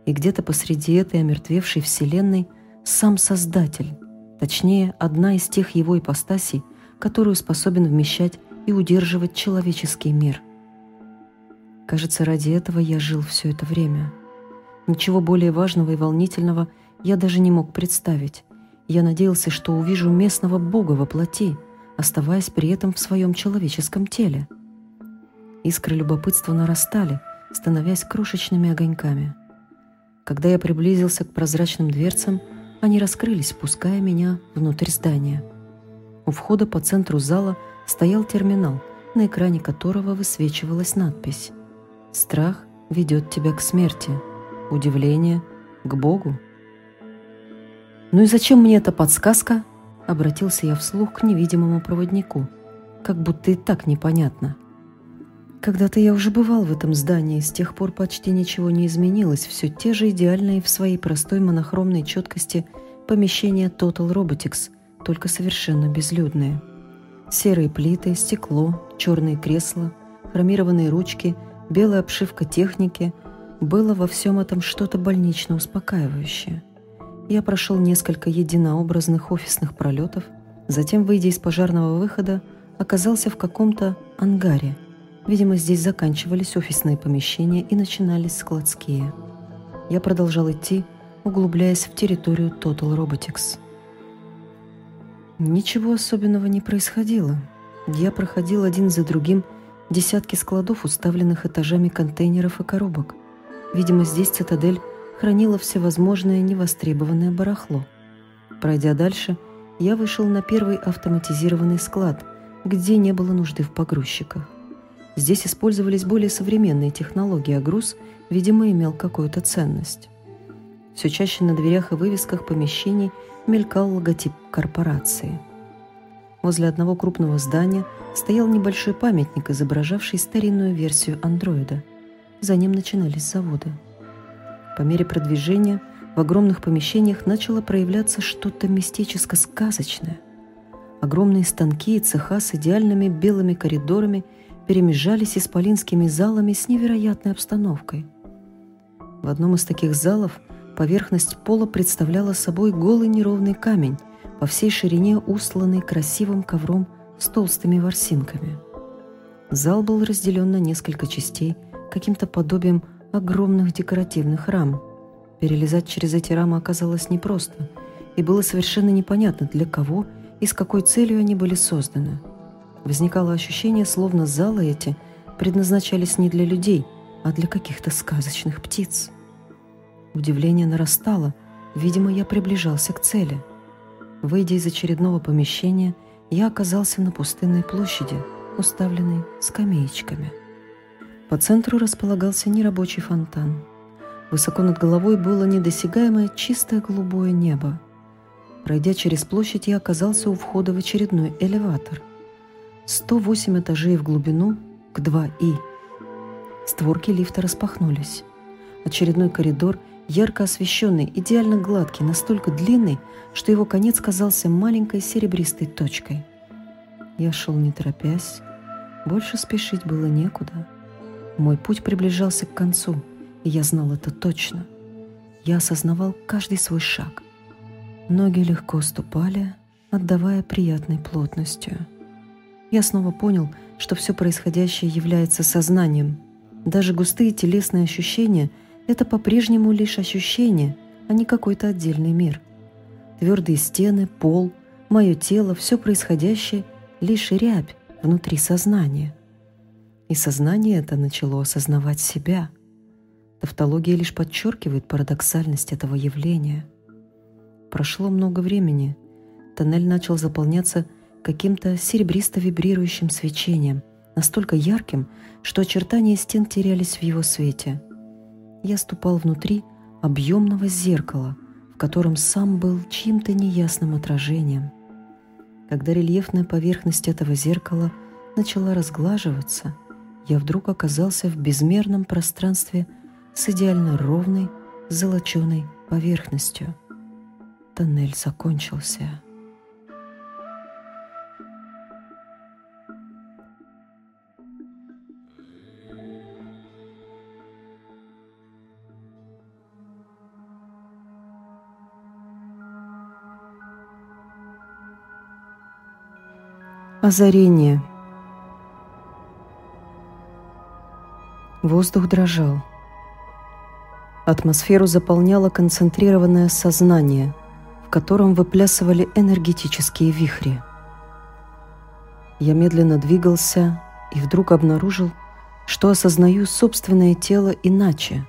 S1: И где-то посреди этой омертвевшей вселенной сам Создатель, точнее, одна из тех его ипостасей, которую способен вмещать и удерживать человеческий мир – Кажется, ради этого я жил все это время. Ничего более важного и волнительного я даже не мог представить. Я надеялся, что увижу местного бога во плоти, оставаясь при этом в своем человеческом теле. Искры любопытства нарастали, становясь крошечными огоньками. Когда я приблизился к прозрачным дверцам, они раскрылись, пуская меня внутрь здания. У входа по центру зала стоял терминал, на экране которого высвечивалась надпись Страх ведет тебя к смерти, удивление — к Богу. «Ну и зачем мне эта подсказка?» — обратился я вслух к невидимому проводнику. Как будто и так непонятно. Когда-то я уже бывал в этом здании, с тех пор почти ничего не изменилось, все те же идеальные в своей простой монохромной четкости помещения Total Robotics, только совершенно безлюдные. Серые плиты, стекло, черные кресла, хромированные ручки, белая обшивка техники — было во всем этом что-то больнично успокаивающее. Я прошел несколько единообразных офисных пролетов, затем, выйдя из пожарного выхода, оказался в каком-то ангаре. Видимо, здесь заканчивались офисные помещения и начинались складские. Я продолжал идти, углубляясь в территорию Total Robotics. Ничего особенного не происходило. Я проходил один за другим десятки складов, уставленных этажами контейнеров и коробок. Видимо, здесь цитадель хранила всевозможное невостребованное барахло. Пройдя дальше, я вышел на первый автоматизированный склад, где не было нужды в погрузчиках. Здесь использовались более современные технологии, а груз, видимо, имел какую-то ценность. Все чаще на дверях и вывесках помещений мелькал логотип корпорации. Возле одного крупного здания стоял небольшой памятник, изображавший старинную версию андроида – за ним начинались заводы. По мере продвижения в огромных помещениях начало проявляться что-то мистическо-сказочное. Огромные станки и цеха с идеальными белыми коридорами перемежались исполинскими залами с невероятной обстановкой. В одном из таких залов поверхность пола представляла собой голый неровный камень, по всей ширине устланный красивым ковром с толстыми ворсинками. Зал был разделен на несколько частей – каким-то подобием огромных декоративных рам. Перелезать через эти рамы оказалось непросто, и было совершенно непонятно, для кого и с какой целью они были созданы. Возникало ощущение, словно залы эти предназначались не для людей, а для каких-то сказочных птиц. Удивление нарастало, видимо, я приближался к цели. Выйдя из очередного помещения, я оказался на пустынной площади, уставленной скамеечками – по центру располагался нерабочий фонтан. Высоко над головой было недосягаемое чистое голубое небо. Пройдя через площадь, я оказался у входа в очередной элеватор. 108 этажей в глубину к 2И. Створки лифта распахнулись. Очередной коридор, ярко освещенный, идеально гладкий, настолько длинный, что его конец казался маленькой серебристой точкой. Я шел не торопясь, больше спешить было некуда. Мой путь приближался к концу, и я знал это точно. Я осознавал каждый свой шаг. Ноги легко ступали, отдавая приятной плотностью. Я снова понял, что все происходящее является сознанием. Даже густые телесные ощущения — это по-прежнему лишь ощущения, а не какой-то отдельный мир. Твердые стены, пол, мое тело — все происходящее — лишь рябь внутри сознания — и сознание это начало осознавать себя. Тавтология лишь подчеркивает парадоксальность этого явления. Прошло много времени. Тоннель начал заполняться каким-то серебристо-вибрирующим свечением, настолько ярким, что очертания стен терялись в его свете. Я ступал внутри объемного зеркала, в котором сам был чьим-то неясным отражением. Когда рельефная поверхность этого зеркала начала разглаживаться — я вдруг оказался в безмерном пространстве с идеально ровной, золоченой поверхностью. Тоннель закончился. Озарение – Воздух дрожал. Атмосферу заполняло концентрированное сознание, в котором выплясывали энергетические вихри. Я медленно двигался и вдруг обнаружил, что осознаю собственное тело иначе.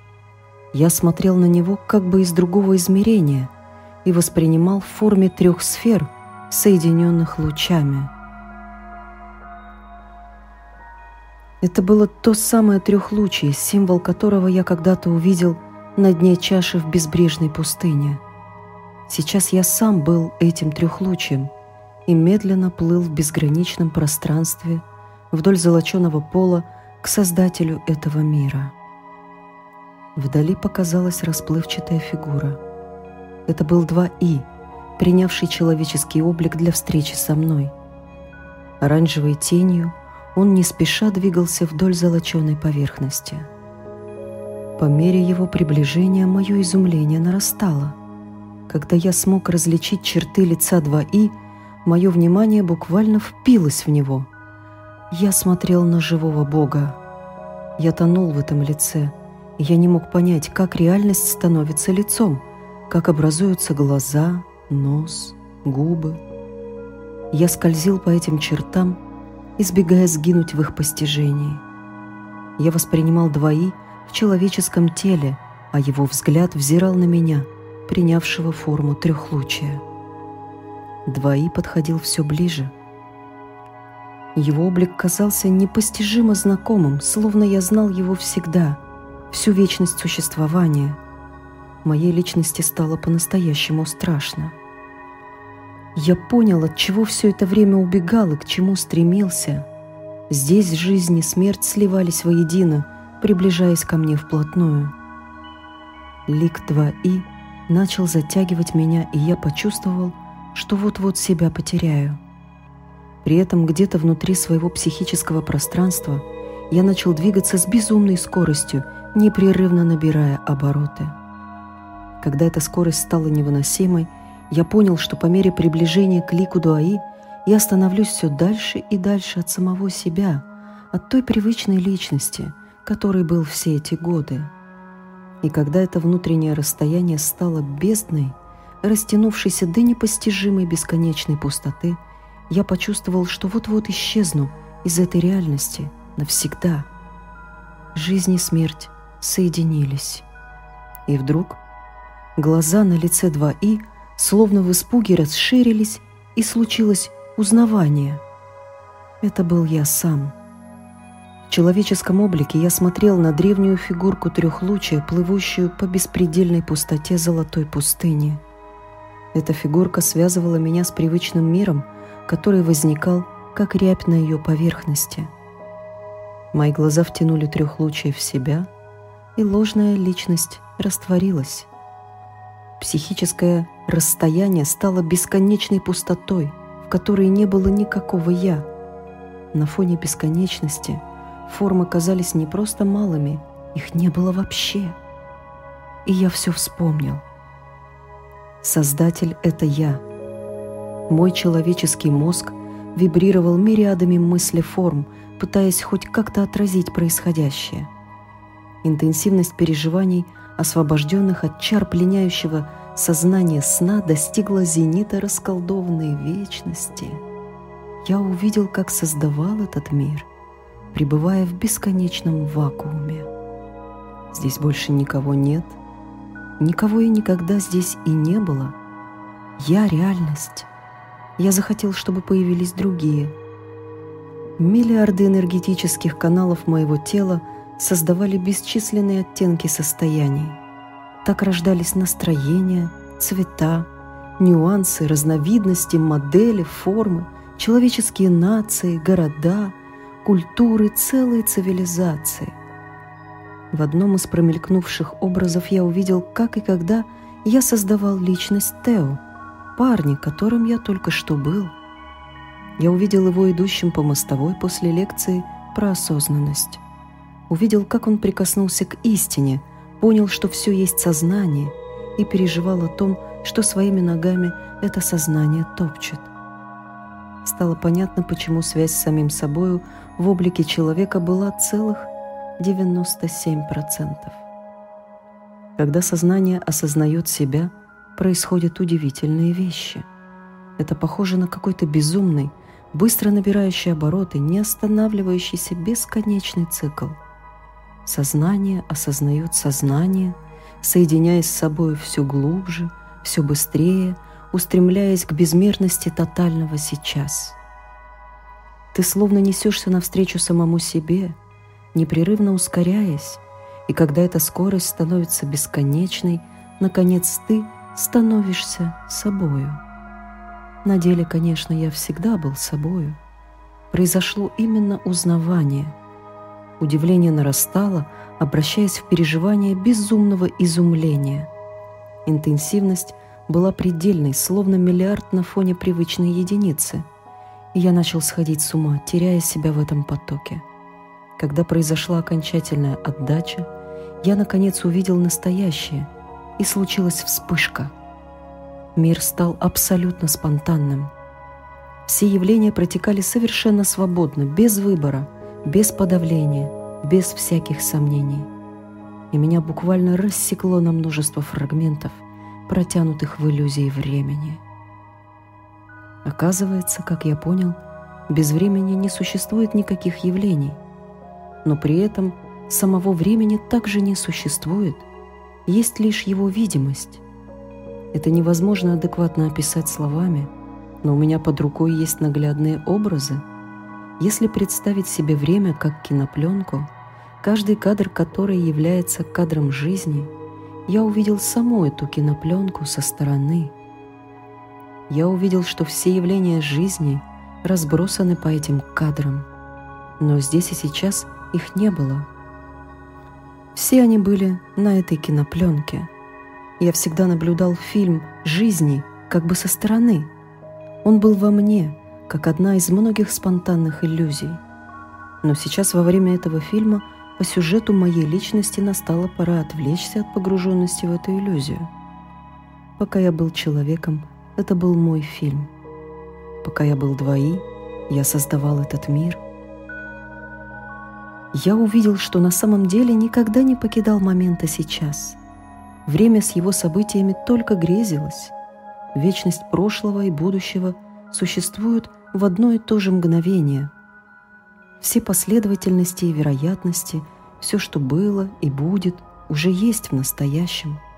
S1: Я смотрел на него как бы из другого измерения и воспринимал в форме трех сфер, соединенных лучами – Это было то самое трехлучие, символ которого я когда-то увидел на дне чаши в безбрежной пустыне. Сейчас я сам был этим трехлучием и медленно плыл в безграничном пространстве вдоль золоченого пола к Создателю этого мира. Вдали показалась расплывчатая фигура. Это был два И, принявший человеческий облик для встречи со мной. Оранжевой тенью он не спеша двигался вдоль золоченой поверхности. По мере его приближения мое изумление нарастало. Когда я смог различить черты лица 2И, мое внимание буквально впилось в него. Я смотрел на живого Бога. Я тонул в этом лице, я не мог понять, как реальность становится лицом, как образуются глаза, нос, губы. Я скользил по этим чертам, избегая сгинуть в их постижении. Я воспринимал двои в человеческом теле, а его взгляд взирал на меня, принявшего форму трехлучия. Двои подходил все ближе. Его облик казался непостижимо знакомым, словно я знал его всегда, всю вечность существования. Моей личности стало по-настоящему страшно. Я понял, от чего все это время убегал и к чему стремился. Здесь жизнь и смерть сливались воедино, приближаясь ко мне вплотную. Лик 2И начал затягивать меня, и я почувствовал, что вот-вот себя потеряю. При этом где-то внутри своего психического пространства я начал двигаться с безумной скоростью, непрерывно набирая обороты. Когда эта скорость стала невыносимой, я понял, что по мере приближения к лику Дуаи я становлюсь все дальше и дальше от самого себя, от той привычной личности, которой был все эти годы. И когда это внутреннее расстояние стало бездной, растянувшейся до непостижимой бесконечной пустоты, я почувствовал, что вот-вот исчезну из этой реальности навсегда. Жизнь и смерть соединились. И вдруг глаза на лице 2И – словно в испуге расширились, и случилось узнавание. Это был я сам. В человеческом облике я смотрел на древнюю фигурку трехлучия, плывущую по беспредельной пустоте золотой пустыни. Эта фигурка связывала меня с привычным миром, который возникал, как рябь на ее поверхности. Мои глаза втянули трехлучие в себя, и ложная личность растворилась. Психическое расстояние стало бесконечной пустотой, в которой не было никакого «я». На фоне бесконечности формы казались не просто малыми, их не было вообще. И я все вспомнил. Создатель — это я. Мой человеческий мозг вибрировал мириадами мыслеформ, пытаясь хоть как-то отразить происходящее. Интенсивность переживаний — освобожденных от чар пленяющего сознания сна, достигла зенита расколдованной вечности. Я увидел, как создавал этот мир, пребывая в бесконечном вакууме. Здесь больше никого нет, никого и никогда здесь и не было. Я — реальность. Я захотел, чтобы появились другие. Миллиарды энергетических каналов моего тела — создавали бесчисленные оттенки состояний. Так рождались настроения, цвета, нюансы, разновидности, модели, формы, человеческие нации, города, культуры, целые цивилизации. В одном из промелькнувших образов я увидел, как и когда я создавал личность Тео, парня, которым я только что был. Я увидел его идущим по мостовой после лекции про осознанность увидел, как он прикоснулся к истине, понял, что все есть сознание, и переживал о том, что своими ногами это сознание топчет. Стало понятно, почему связь с самим собою в облике человека была целых 97%. Когда сознание осознает себя, происходят удивительные вещи. Это похоже на какой-то безумный, быстро набирающий обороты, не останавливающийся бесконечный цикл – Сознание осознает сознание, соединяясь с собой все глубже, все быстрее, устремляясь к безмерности тотального сейчас. Ты словно несешься навстречу самому себе, непрерывно ускоряясь, и когда эта скорость становится бесконечной, наконец ты становишься собою. На деле, конечно, я всегда был собою. Произошло именно узнавание – Удивление нарастало, обращаясь в переживание безумного изумления. Интенсивность была предельной, словно миллиард на фоне привычной единицы. и я начал сходить с ума, теряя себя в этом потоке. Когда произошла окончательная отдача, я, наконец, увидел настоящее, и случилась вспышка. Мир стал абсолютно спонтанным. Все явления протекали совершенно свободно, без выбора, без подавления, без всяких сомнений. И меня буквально рассекло на множество фрагментов, протянутых в иллюзии времени. Оказывается, как я понял, без времени не существует никаких явлений, но при этом самого времени также не существует, есть лишь его видимость. Это невозможно адекватно описать словами, но у меня под рукой есть наглядные образы. Если представить себе время как кинопленку, каждый кадр которой является кадром жизни, я увидел саму эту кинопленку со стороны – я увидел, что все явления жизни разбросаны по этим кадрам, но здесь и сейчас их не было. Все они были на этой кинопленке. Я всегда наблюдал фильм жизни как бы со стороны. Он был во мне, как одна из многих спонтанных иллюзий. Но сейчас во время этого фильма по сюжету моей личности настала пора отвлечься от погруженности в эту иллюзию. Пока я был человеком, это был мой фильм. Пока я был двои, я создавал этот мир. Я увидел, что на самом деле никогда не покидал момента сейчас. Время с его событиями только грезилось. Вечность прошлого и будущего существуют в одно и то же мгновение. Все последовательности и вероятности, все, что было и будет, уже есть в настоящем –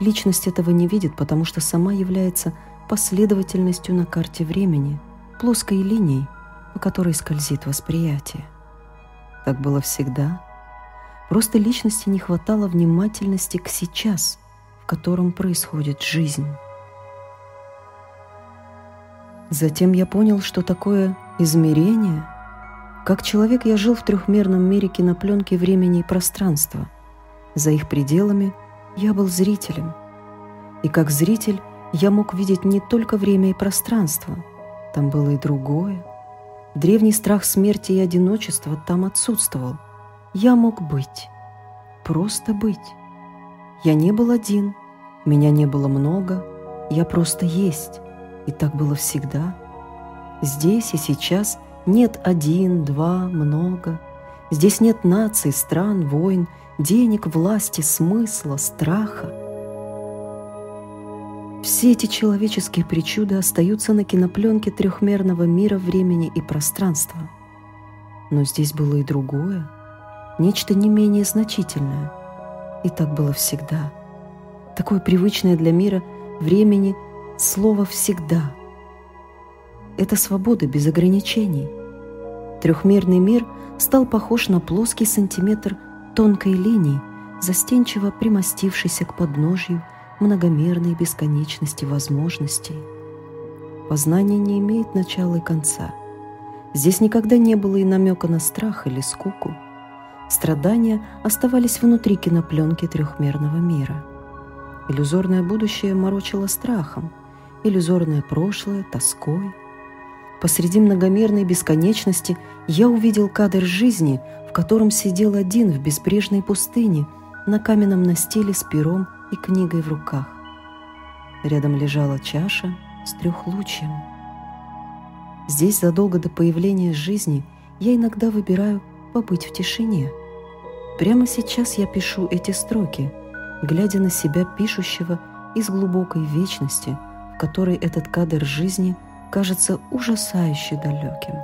S1: Личность этого не видит, потому что сама является последовательностью на карте времени, плоской линией, по которой скользит восприятие. Так было всегда. Просто личности не хватало внимательности к сейчас, в котором происходит жизнь. Затем я понял, что такое измерение. Как человек я жил в трехмерном мире кинопленки времени и пространства. За их пределами – я был зрителем. И как зритель я мог видеть не только время и пространство. Там было и другое. Древний страх смерти и одиночества там отсутствовал. Я мог быть. Просто быть. Я не был один. Меня не было много. Я просто есть. И так было всегда. Здесь и сейчас нет один, два, много. Здесь нет наций, стран, войн – денег, власти, смысла, страха. Все эти человеческие причуды остаются на кинопленке трехмерного мира времени и пространства. Но здесь было и другое, нечто не менее значительное. И так было всегда. Такое привычное для мира времени слово «всегда». Это свобода без ограничений. Трехмерный мир стал похож на плоский сантиметр – тонкой линии, застенчиво примостившейся к подножью многомерной бесконечности возможностей. Познание не имеет начала и конца. Здесь никогда не было и намека на страх или скуку. Страдания оставались внутри кинопленки трехмерного мира. Иллюзорное будущее морочило страхом, иллюзорное прошлое – тоской. Посреди многомерной бесконечности я увидел кадр жизни, в котором сидел один в безбрежной пустыне на каменном настиле с пером и книгой в руках. Рядом лежала чаша с трехлучием. Здесь задолго до появления жизни я иногда выбираю побыть в тишине. Прямо сейчас я пишу эти строки, глядя на себя пишущего из глубокой вечности, которой этот кадр жизни кажется ужасающе далеким.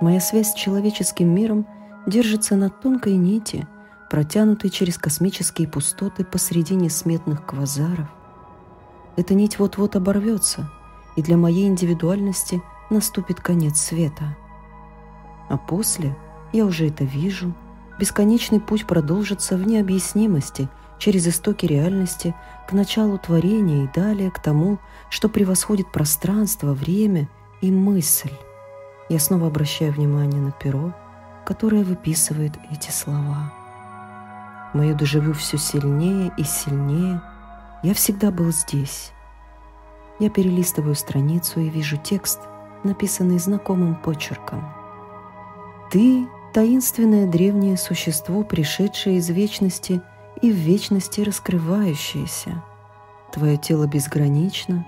S1: Моя связь с человеческим миром – держится на тонкой нити, протянутой через космические пустоты посреди несметных квазаров. Эта нить вот-вот оборвется, и для моей индивидуальности наступит конец света. А после, я уже это вижу, бесконечный путь продолжится в необъяснимости через истоки реальности к началу творения и далее к тому, что превосходит пространство, время и мысль. Я снова обращаю внимание на перо, которая выписывает эти слова. Мое дежавю все сильнее и сильнее. Я всегда был здесь. Я перелистываю страницу и вижу текст, написанный знакомым почерком. «Ты — таинственное древнее существо, пришедшее из вечности и в вечности раскрывающееся. Твое тело безгранично.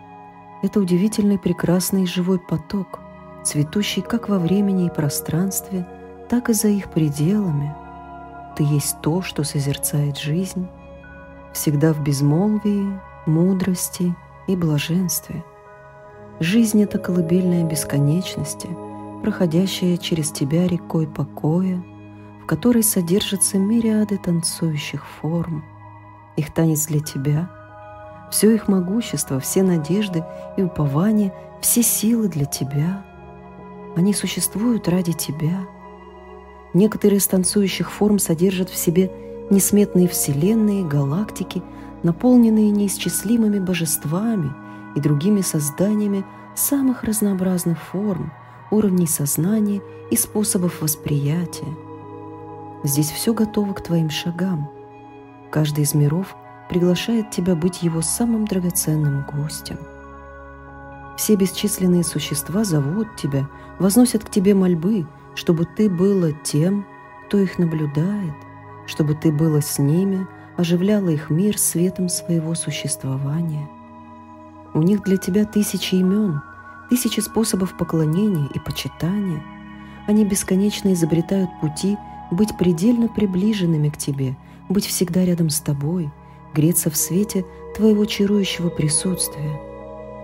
S1: Это удивительный прекрасный живой поток, цветущий как во времени и пространстве, так и за их пределами. Ты есть то, что созерцает жизнь, всегда в безмолвии, мудрости и блаженстве. Жизнь — это колыбельная бесконечности, проходящая через тебя рекой покоя, в которой содержатся мириады танцующих форм. Их танец для тебя, все их могущество, все надежды и упования, все силы для тебя. Они существуют ради тебя. Некоторые из танцующих форм содержат в себе несметные вселенные, галактики, наполненные неисчислимыми божествами и другими созданиями самых разнообразных форм, уровней сознания и способов восприятия. Здесь все готово к твоим шагам. Каждый из миров приглашает тебя быть его самым драгоценным гостем. Все бесчисленные существа зовут тебя, возносят к тебе мольбы, чтобы ты было тем, кто их наблюдает, чтобы ты было с ними, оживляла их мир светом своего существования. У них для тебя тысячи имен, тысячи способов поклонения и почитания. Они бесконечно изобретают пути быть предельно приближенными к тебе, быть всегда рядом с тобой, греться в свете твоего чарующего присутствия.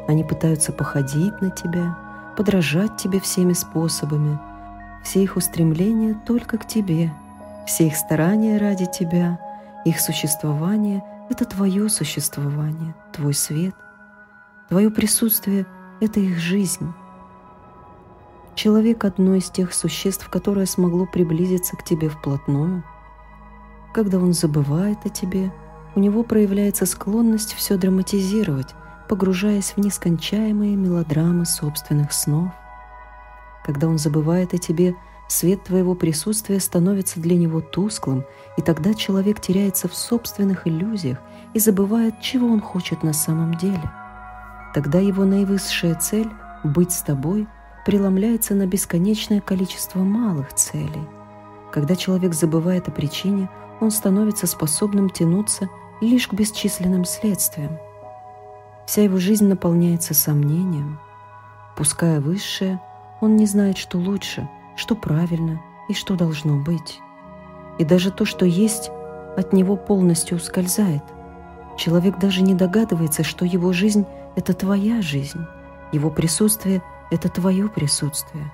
S1: Они пытаются походить на тебя, подражать тебе всеми способами. Все их устремления только к тебе, все их старания ради тебя, их существование — это твое существование, твой свет. Твое присутствие — это их жизнь. Человек — одно из тех существ, которое смогло приблизиться к тебе вплотную. Когда он забывает о тебе, у него проявляется склонность все драматизировать, погружаясь в нескончаемые мелодрамы собственных снов. Когда он забывает о тебе, свет твоего присутствия становится для него тусклым, и тогда человек теряется в собственных иллюзиях и забывает, чего он хочет на самом деле. Тогда его наивысшая цель — быть с тобой — преломляется на бесконечное количество малых целей. Когда человек забывает о причине, он становится способным тянуться лишь к бесчисленным следствиям. Вся его жизнь наполняется сомнением. Пуская высшее, он не знает, что лучше, что правильно и что должно быть. И даже то, что есть, от него полностью ускользает. Человек даже не догадывается, что его жизнь — это твоя жизнь, его присутствие — это твое присутствие.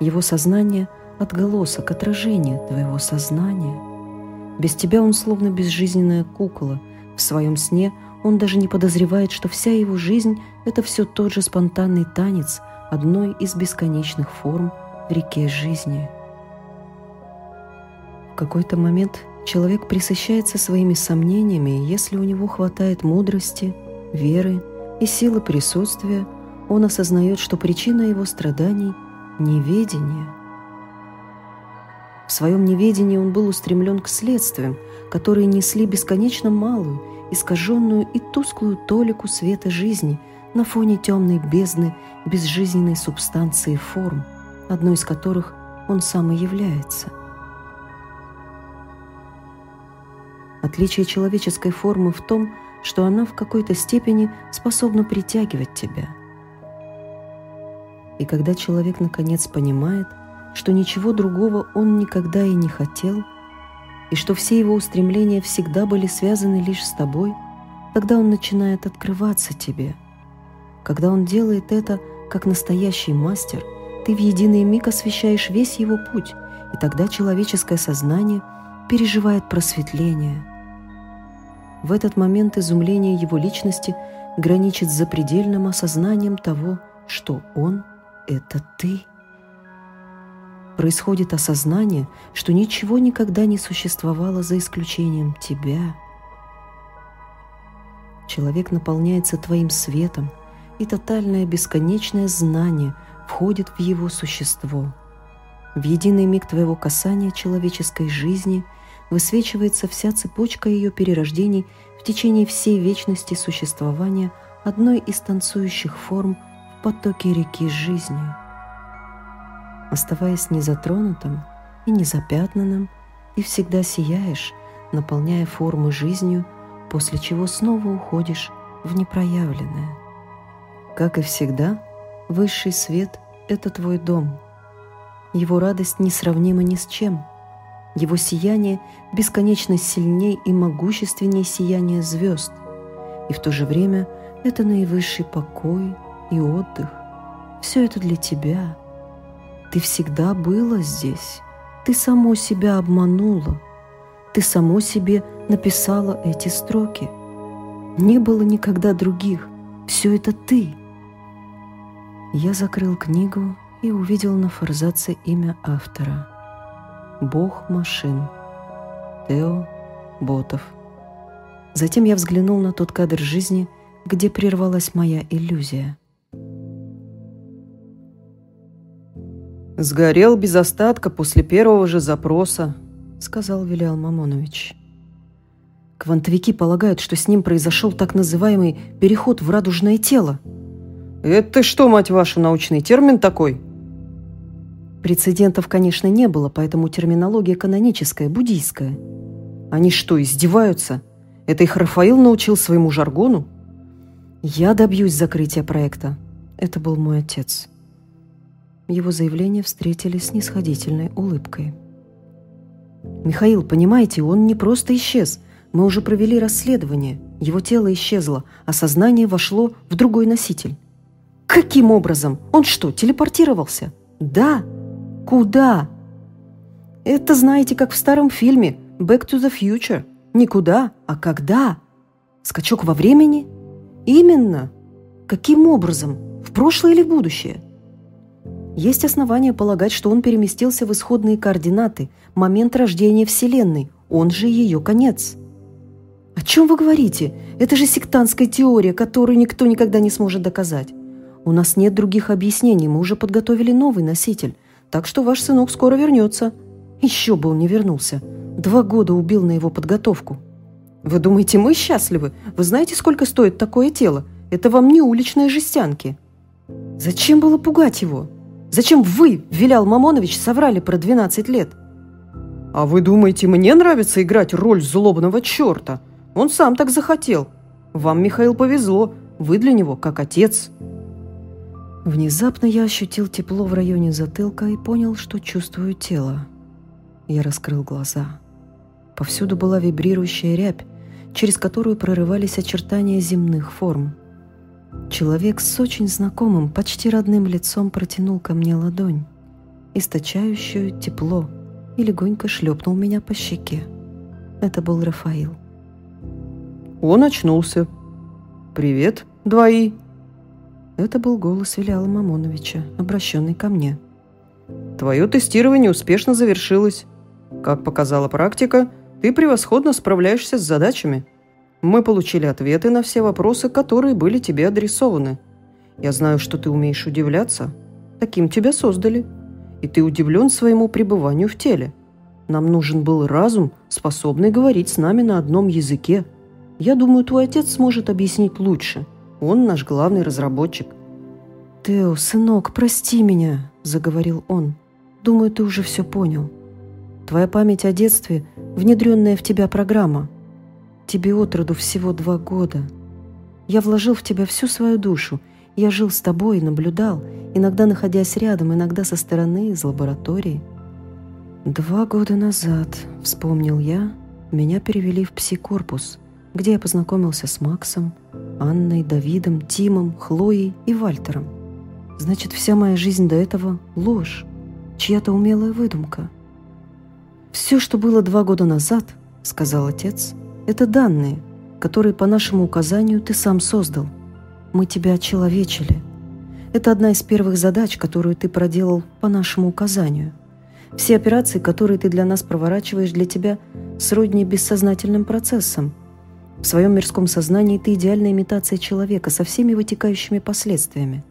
S1: Его сознание — отголосок, отражение твоего сознания. Без тебя он словно безжизненная кукола. В своем сне он даже не подозревает, что вся его жизнь — это все тот же спонтанный танец одной из бесконечных форм в реке жизни. В какой-то момент человек присыщается своими сомнениями, если у него хватает мудрости, веры и силы присутствия — он осознает, что причина его страданий – неведение. В своем неведении он был устремлен к следствиям, которые несли бесконечно малую, искаженную и тусклую толику света жизни на фоне темной бездны безжизненной субстанции форм, одной из которых он сам и является. Отличие человеческой формы в том, что она в какой-то степени способна притягивать тебя – и когда человек наконец понимает, что ничего другого он никогда и не хотел, и что все его устремления всегда были связаны лишь с тобой, тогда он начинает открываться тебе. Когда он делает это как настоящий мастер, ты в единый миг освещаешь весь его путь, и тогда человеческое сознание переживает просветление. В этот момент изумление его личности граничит с запредельным осознанием того, что он — это ты. Происходит осознание, что ничего никогда не существовало за исключением тебя. Человек наполняется твоим светом, и тотальное бесконечное знание входит в его существо. В единый миг твоего касания человеческой жизни высвечивается вся цепочка ее перерождений в течение всей вечности существования одной из танцующих форм – потоке реки жизни. Оставаясь незатронутым и незапятнанным, ты всегда сияешь, наполняя формы жизнью, после чего снова уходишь в непроявленное. Как и всегда, высший свет — это твой дом. Его радость несравнима ни с чем. Его сияние бесконечно сильней и могущественнее сияния звезд. И в то же время это наивысший покой и отдых. Все это для тебя. Ты всегда была здесь. Ты само себя обманула. Ты само себе написала эти строки. Не было никогда других. Все это ты. Я закрыл книгу и увидел на форзаце имя автора. Бог машин. Тео Ботов. Затем я взглянул на тот кадр жизни, где прервалась моя иллюзия.
S2: «Сгорел без остатка после первого же запроса», — сказал Вилиал Мамонович.
S1: Квантовики полагают, что с ним произошел так называемый переход в радужное тело.
S2: Это что, мать вашу, научный термин такой?
S1: Прецедентов, конечно, не было, поэтому терминология каноническая, буддийская.
S2: Они что, издеваются? Это их Рафаил научил своему жаргону?
S1: Я добьюсь закрытия проекта. Это был мой отец. Его заявление встретили с нисходительной улыбкой. «Михаил, понимаете, он не просто исчез. Мы уже провели расследование. Его тело исчезло, а сознание вошло в другой носитель». «Каким образом? Он что, телепортировался?» «Да». «Куда?» «Это знаете, как в старом фильме «Back to the Future». Никуда, а когда? Скачок во времени? Именно. Каким образом? В прошлое или в будущее? Есть основания полагать, что он переместился в исходные координаты, момент рождения Вселенной, он же ее конец. О чем вы говорите? Это же сектантская теория, которую никто никогда не сможет доказать. У нас нет других объяснений, мы уже подготовили новый носитель, так что ваш сынок скоро вернется. Еще бы он не вернулся. Два года убил на его подготовку. Вы думаете, мы счастливы? Вы знаете, сколько стоит такое тело? Это вам не уличные жестянки. Зачем было пугать его? Зачем вы, Вилял Мамонович, соврали про 12 лет?
S2: А вы думаете, мне нравится играть роль злобного черта? Он сам так захотел. Вам, Михаил, повезло. Вы для него как отец.
S1: Внезапно я ощутил тепло в районе затылка и понял, что чувствую тело. Я раскрыл глаза. Повсюду была вибрирующая рябь, через которую прорывались очертания земных форм – Человек с очень знакомым, почти родным лицом протянул ко мне ладонь, источающую тепло, и легонько шлепнул меня по щеке. Это был Рафаил.
S2: Он очнулся. «Привет, двои!»
S1: Это был голос Виляла Мамоновича, обращенный ко мне.
S2: «Твое тестирование успешно завершилось. Как показала практика, ты превосходно справляешься с задачами». Мы получили ответы на все вопросы, которые были тебе адресованы. Я знаю, что ты умеешь удивляться. Таким тебя создали. И ты удивлен своему пребыванию в теле. Нам нужен был разум, способный говорить с нами на одном языке. Я думаю, твой отец сможет объяснить лучше. Он наш главный разработчик.
S1: «Тео, сынок, прости меня», — заговорил он. «Думаю, ты уже все понял. Твоя память о детстве — внедренная в тебя программа — Тебе от роду всего два года. Я вложил в тебя всю свою душу. Я жил с тобой и наблюдал, иногда находясь рядом, иногда со стороны, из лаборатории. Два года назад, вспомнил я, меня перевели в пси-корпус, где я познакомился с Максом, Анной, Давидом, Тимом, Хлоей и Вальтером. Значит, вся моя жизнь до этого — ложь, чья-то умелая выдумка. «Все, что было два года назад», — сказал отец, — это данные, которые по нашему указанию ты сам создал. Мы тебя очеловечили. Это одна из первых задач, которую ты проделал по нашему указанию. Все операции, которые ты для нас проворачиваешь, для тебя сродни бессознательным процессам. В своем мирском сознании ты идеальная имитация человека со всеми вытекающими последствиями.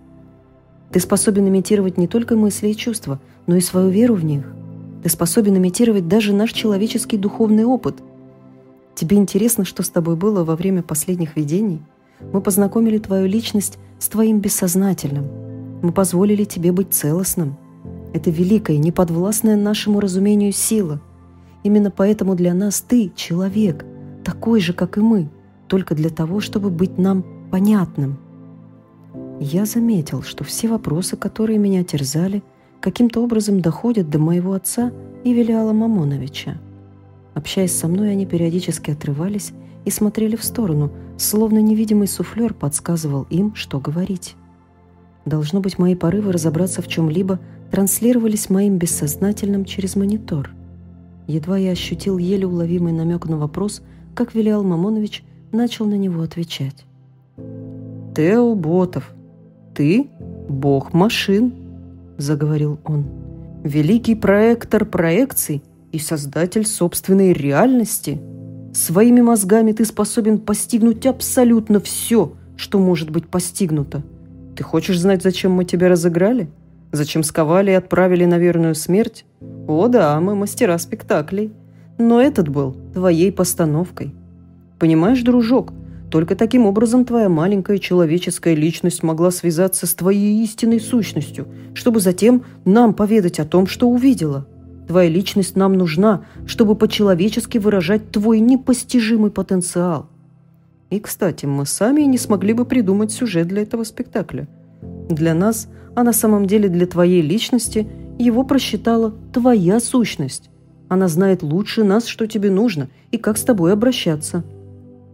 S1: Ты способен имитировать не только мысли и чувства, но и свою веру в них. Ты способен имитировать даже наш человеческий духовный опыт – Тебе интересно, что с тобой было во время последних видений? Мы познакомили твою личность с твоим бессознательным. Мы позволили тебе быть целостным. Это великая, неподвластная нашему разумению сила. Именно поэтому для нас ты — человек, такой же, как и мы, только для того, чтобы быть нам понятным. Я заметил, что все вопросы, которые меня терзали, каким-то образом доходят до моего отца и Велиала Мамоновича. Общаясь со мной, они периодически отрывались и смотрели в сторону, словно невидимый суфлер подсказывал им, что говорить. Должно быть, мои порывы разобраться в чем-либо транслировались моим бессознательным через монитор. Едва я ощутил еле уловимый намек на вопрос, как Вилиал Мамонович начал на него отвечать.
S2: «Тео Ботов, ты — бог машин», — заговорил он. «Великий проектор проекций и создатель собственной реальности. Своими мозгами ты способен постигнуть абсолютно все, что может быть постигнуто. Ты хочешь знать, зачем мы тебя разыграли? Зачем сковали и отправили на верную смерть? О да, мы мастера спектаклей. Но этот был твоей постановкой. Понимаешь, дружок, только таким образом твоя маленькая человеческая личность могла связаться с твоей истинной сущностью, чтобы затем нам поведать о том, что увидела. Твоя личность нам нужна, чтобы по-человечески выражать твой непостижимый потенциал. И, кстати, мы сами не смогли бы придумать сюжет для этого спектакля. Для нас, а на самом деле для твоей личности, его просчитала твоя сущность. Она знает лучше нас, что тебе нужно и как с тобой обращаться –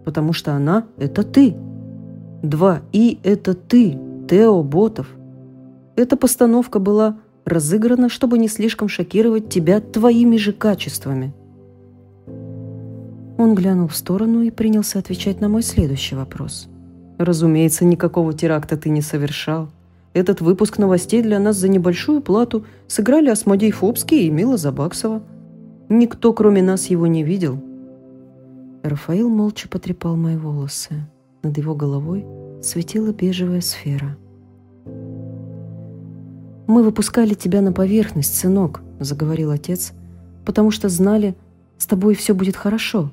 S2: потому что она – это ты. Два «и» – это ты, Тео Ботов. Эта постановка была разыграна, чтобы не слишком шокировать тебя твоими же качествами. Он глянул в сторону и принялся отвечать на мой следующий вопрос. «Разумеется, никакого теракта ты не совершал. Этот выпуск новостей для нас за небольшую плату сыграли Асмодей Фобский и Мила Забаксова. Никто, кроме нас, его не видел,
S1: Рафаил молча потрепал мои волосы. Над его головой светила бежевая сфера. «Мы выпускали тебя на поверхность, сынок», — заговорил отец, «потому что знали, с тобой все будет хорошо.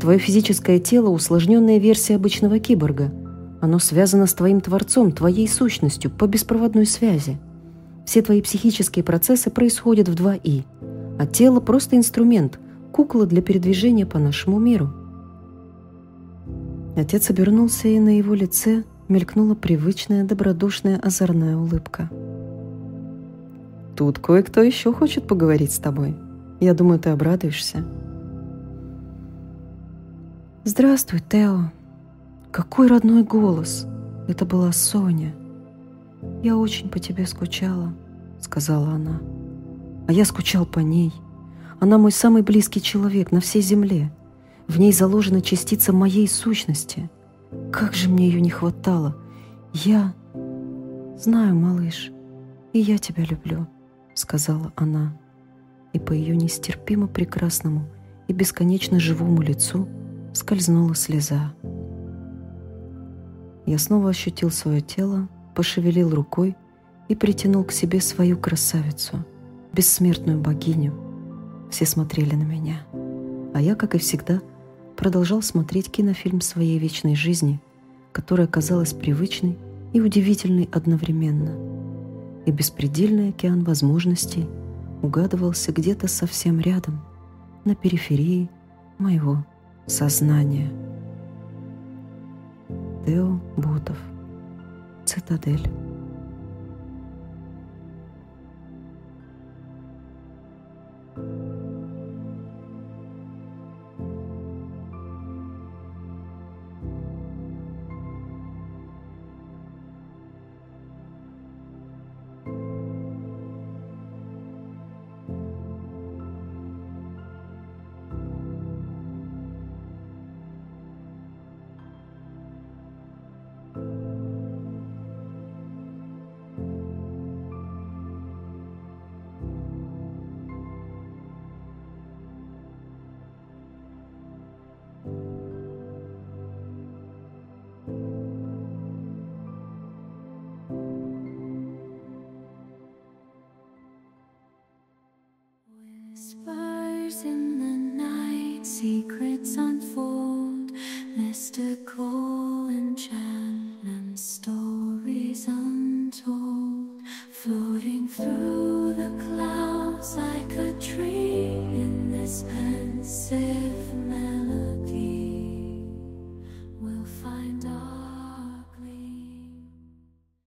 S1: Твое физическое тело — усложненная версия обычного киборга. Оно связано с твоим творцом, твоей сущностью, по беспроводной связи. Все твои психические процессы происходят в 2И, а тело — просто инструмент — кукла для передвижения по нашему миру. Отец обернулся, и на его лице мелькнула привычная, добродушная, озорная улыбка.
S2: «Тут кое-кто еще хочет поговорить с тобой. Я думаю, ты обрадуешься».
S1: «Здравствуй, Тео. Какой родной голос. Это была Соня. Я очень по тебе скучала», — сказала она. «А я скучал по ней». Она мой самый близкий человек на всей земле. В ней заложена частица моей сущности. Как же мне ее не хватало. Я... Знаю, малыш, и я тебя люблю, сказала она. И по ее нестерпимо прекрасному и бесконечно живому лицу скользнула слеза. Я снова ощутил свое тело, пошевелил рукой и притянул к себе свою красавицу, бессмертную богиню, все смотрели на меня. А я, как и всегда, продолжал смотреть кинофильм своей вечной жизни, которая казалась привычной и удивительной одновременно. И беспредельный океан возможностей угадывался где-то совсем рядом, на периферии моего сознания. Тео Ботов. Цитадель.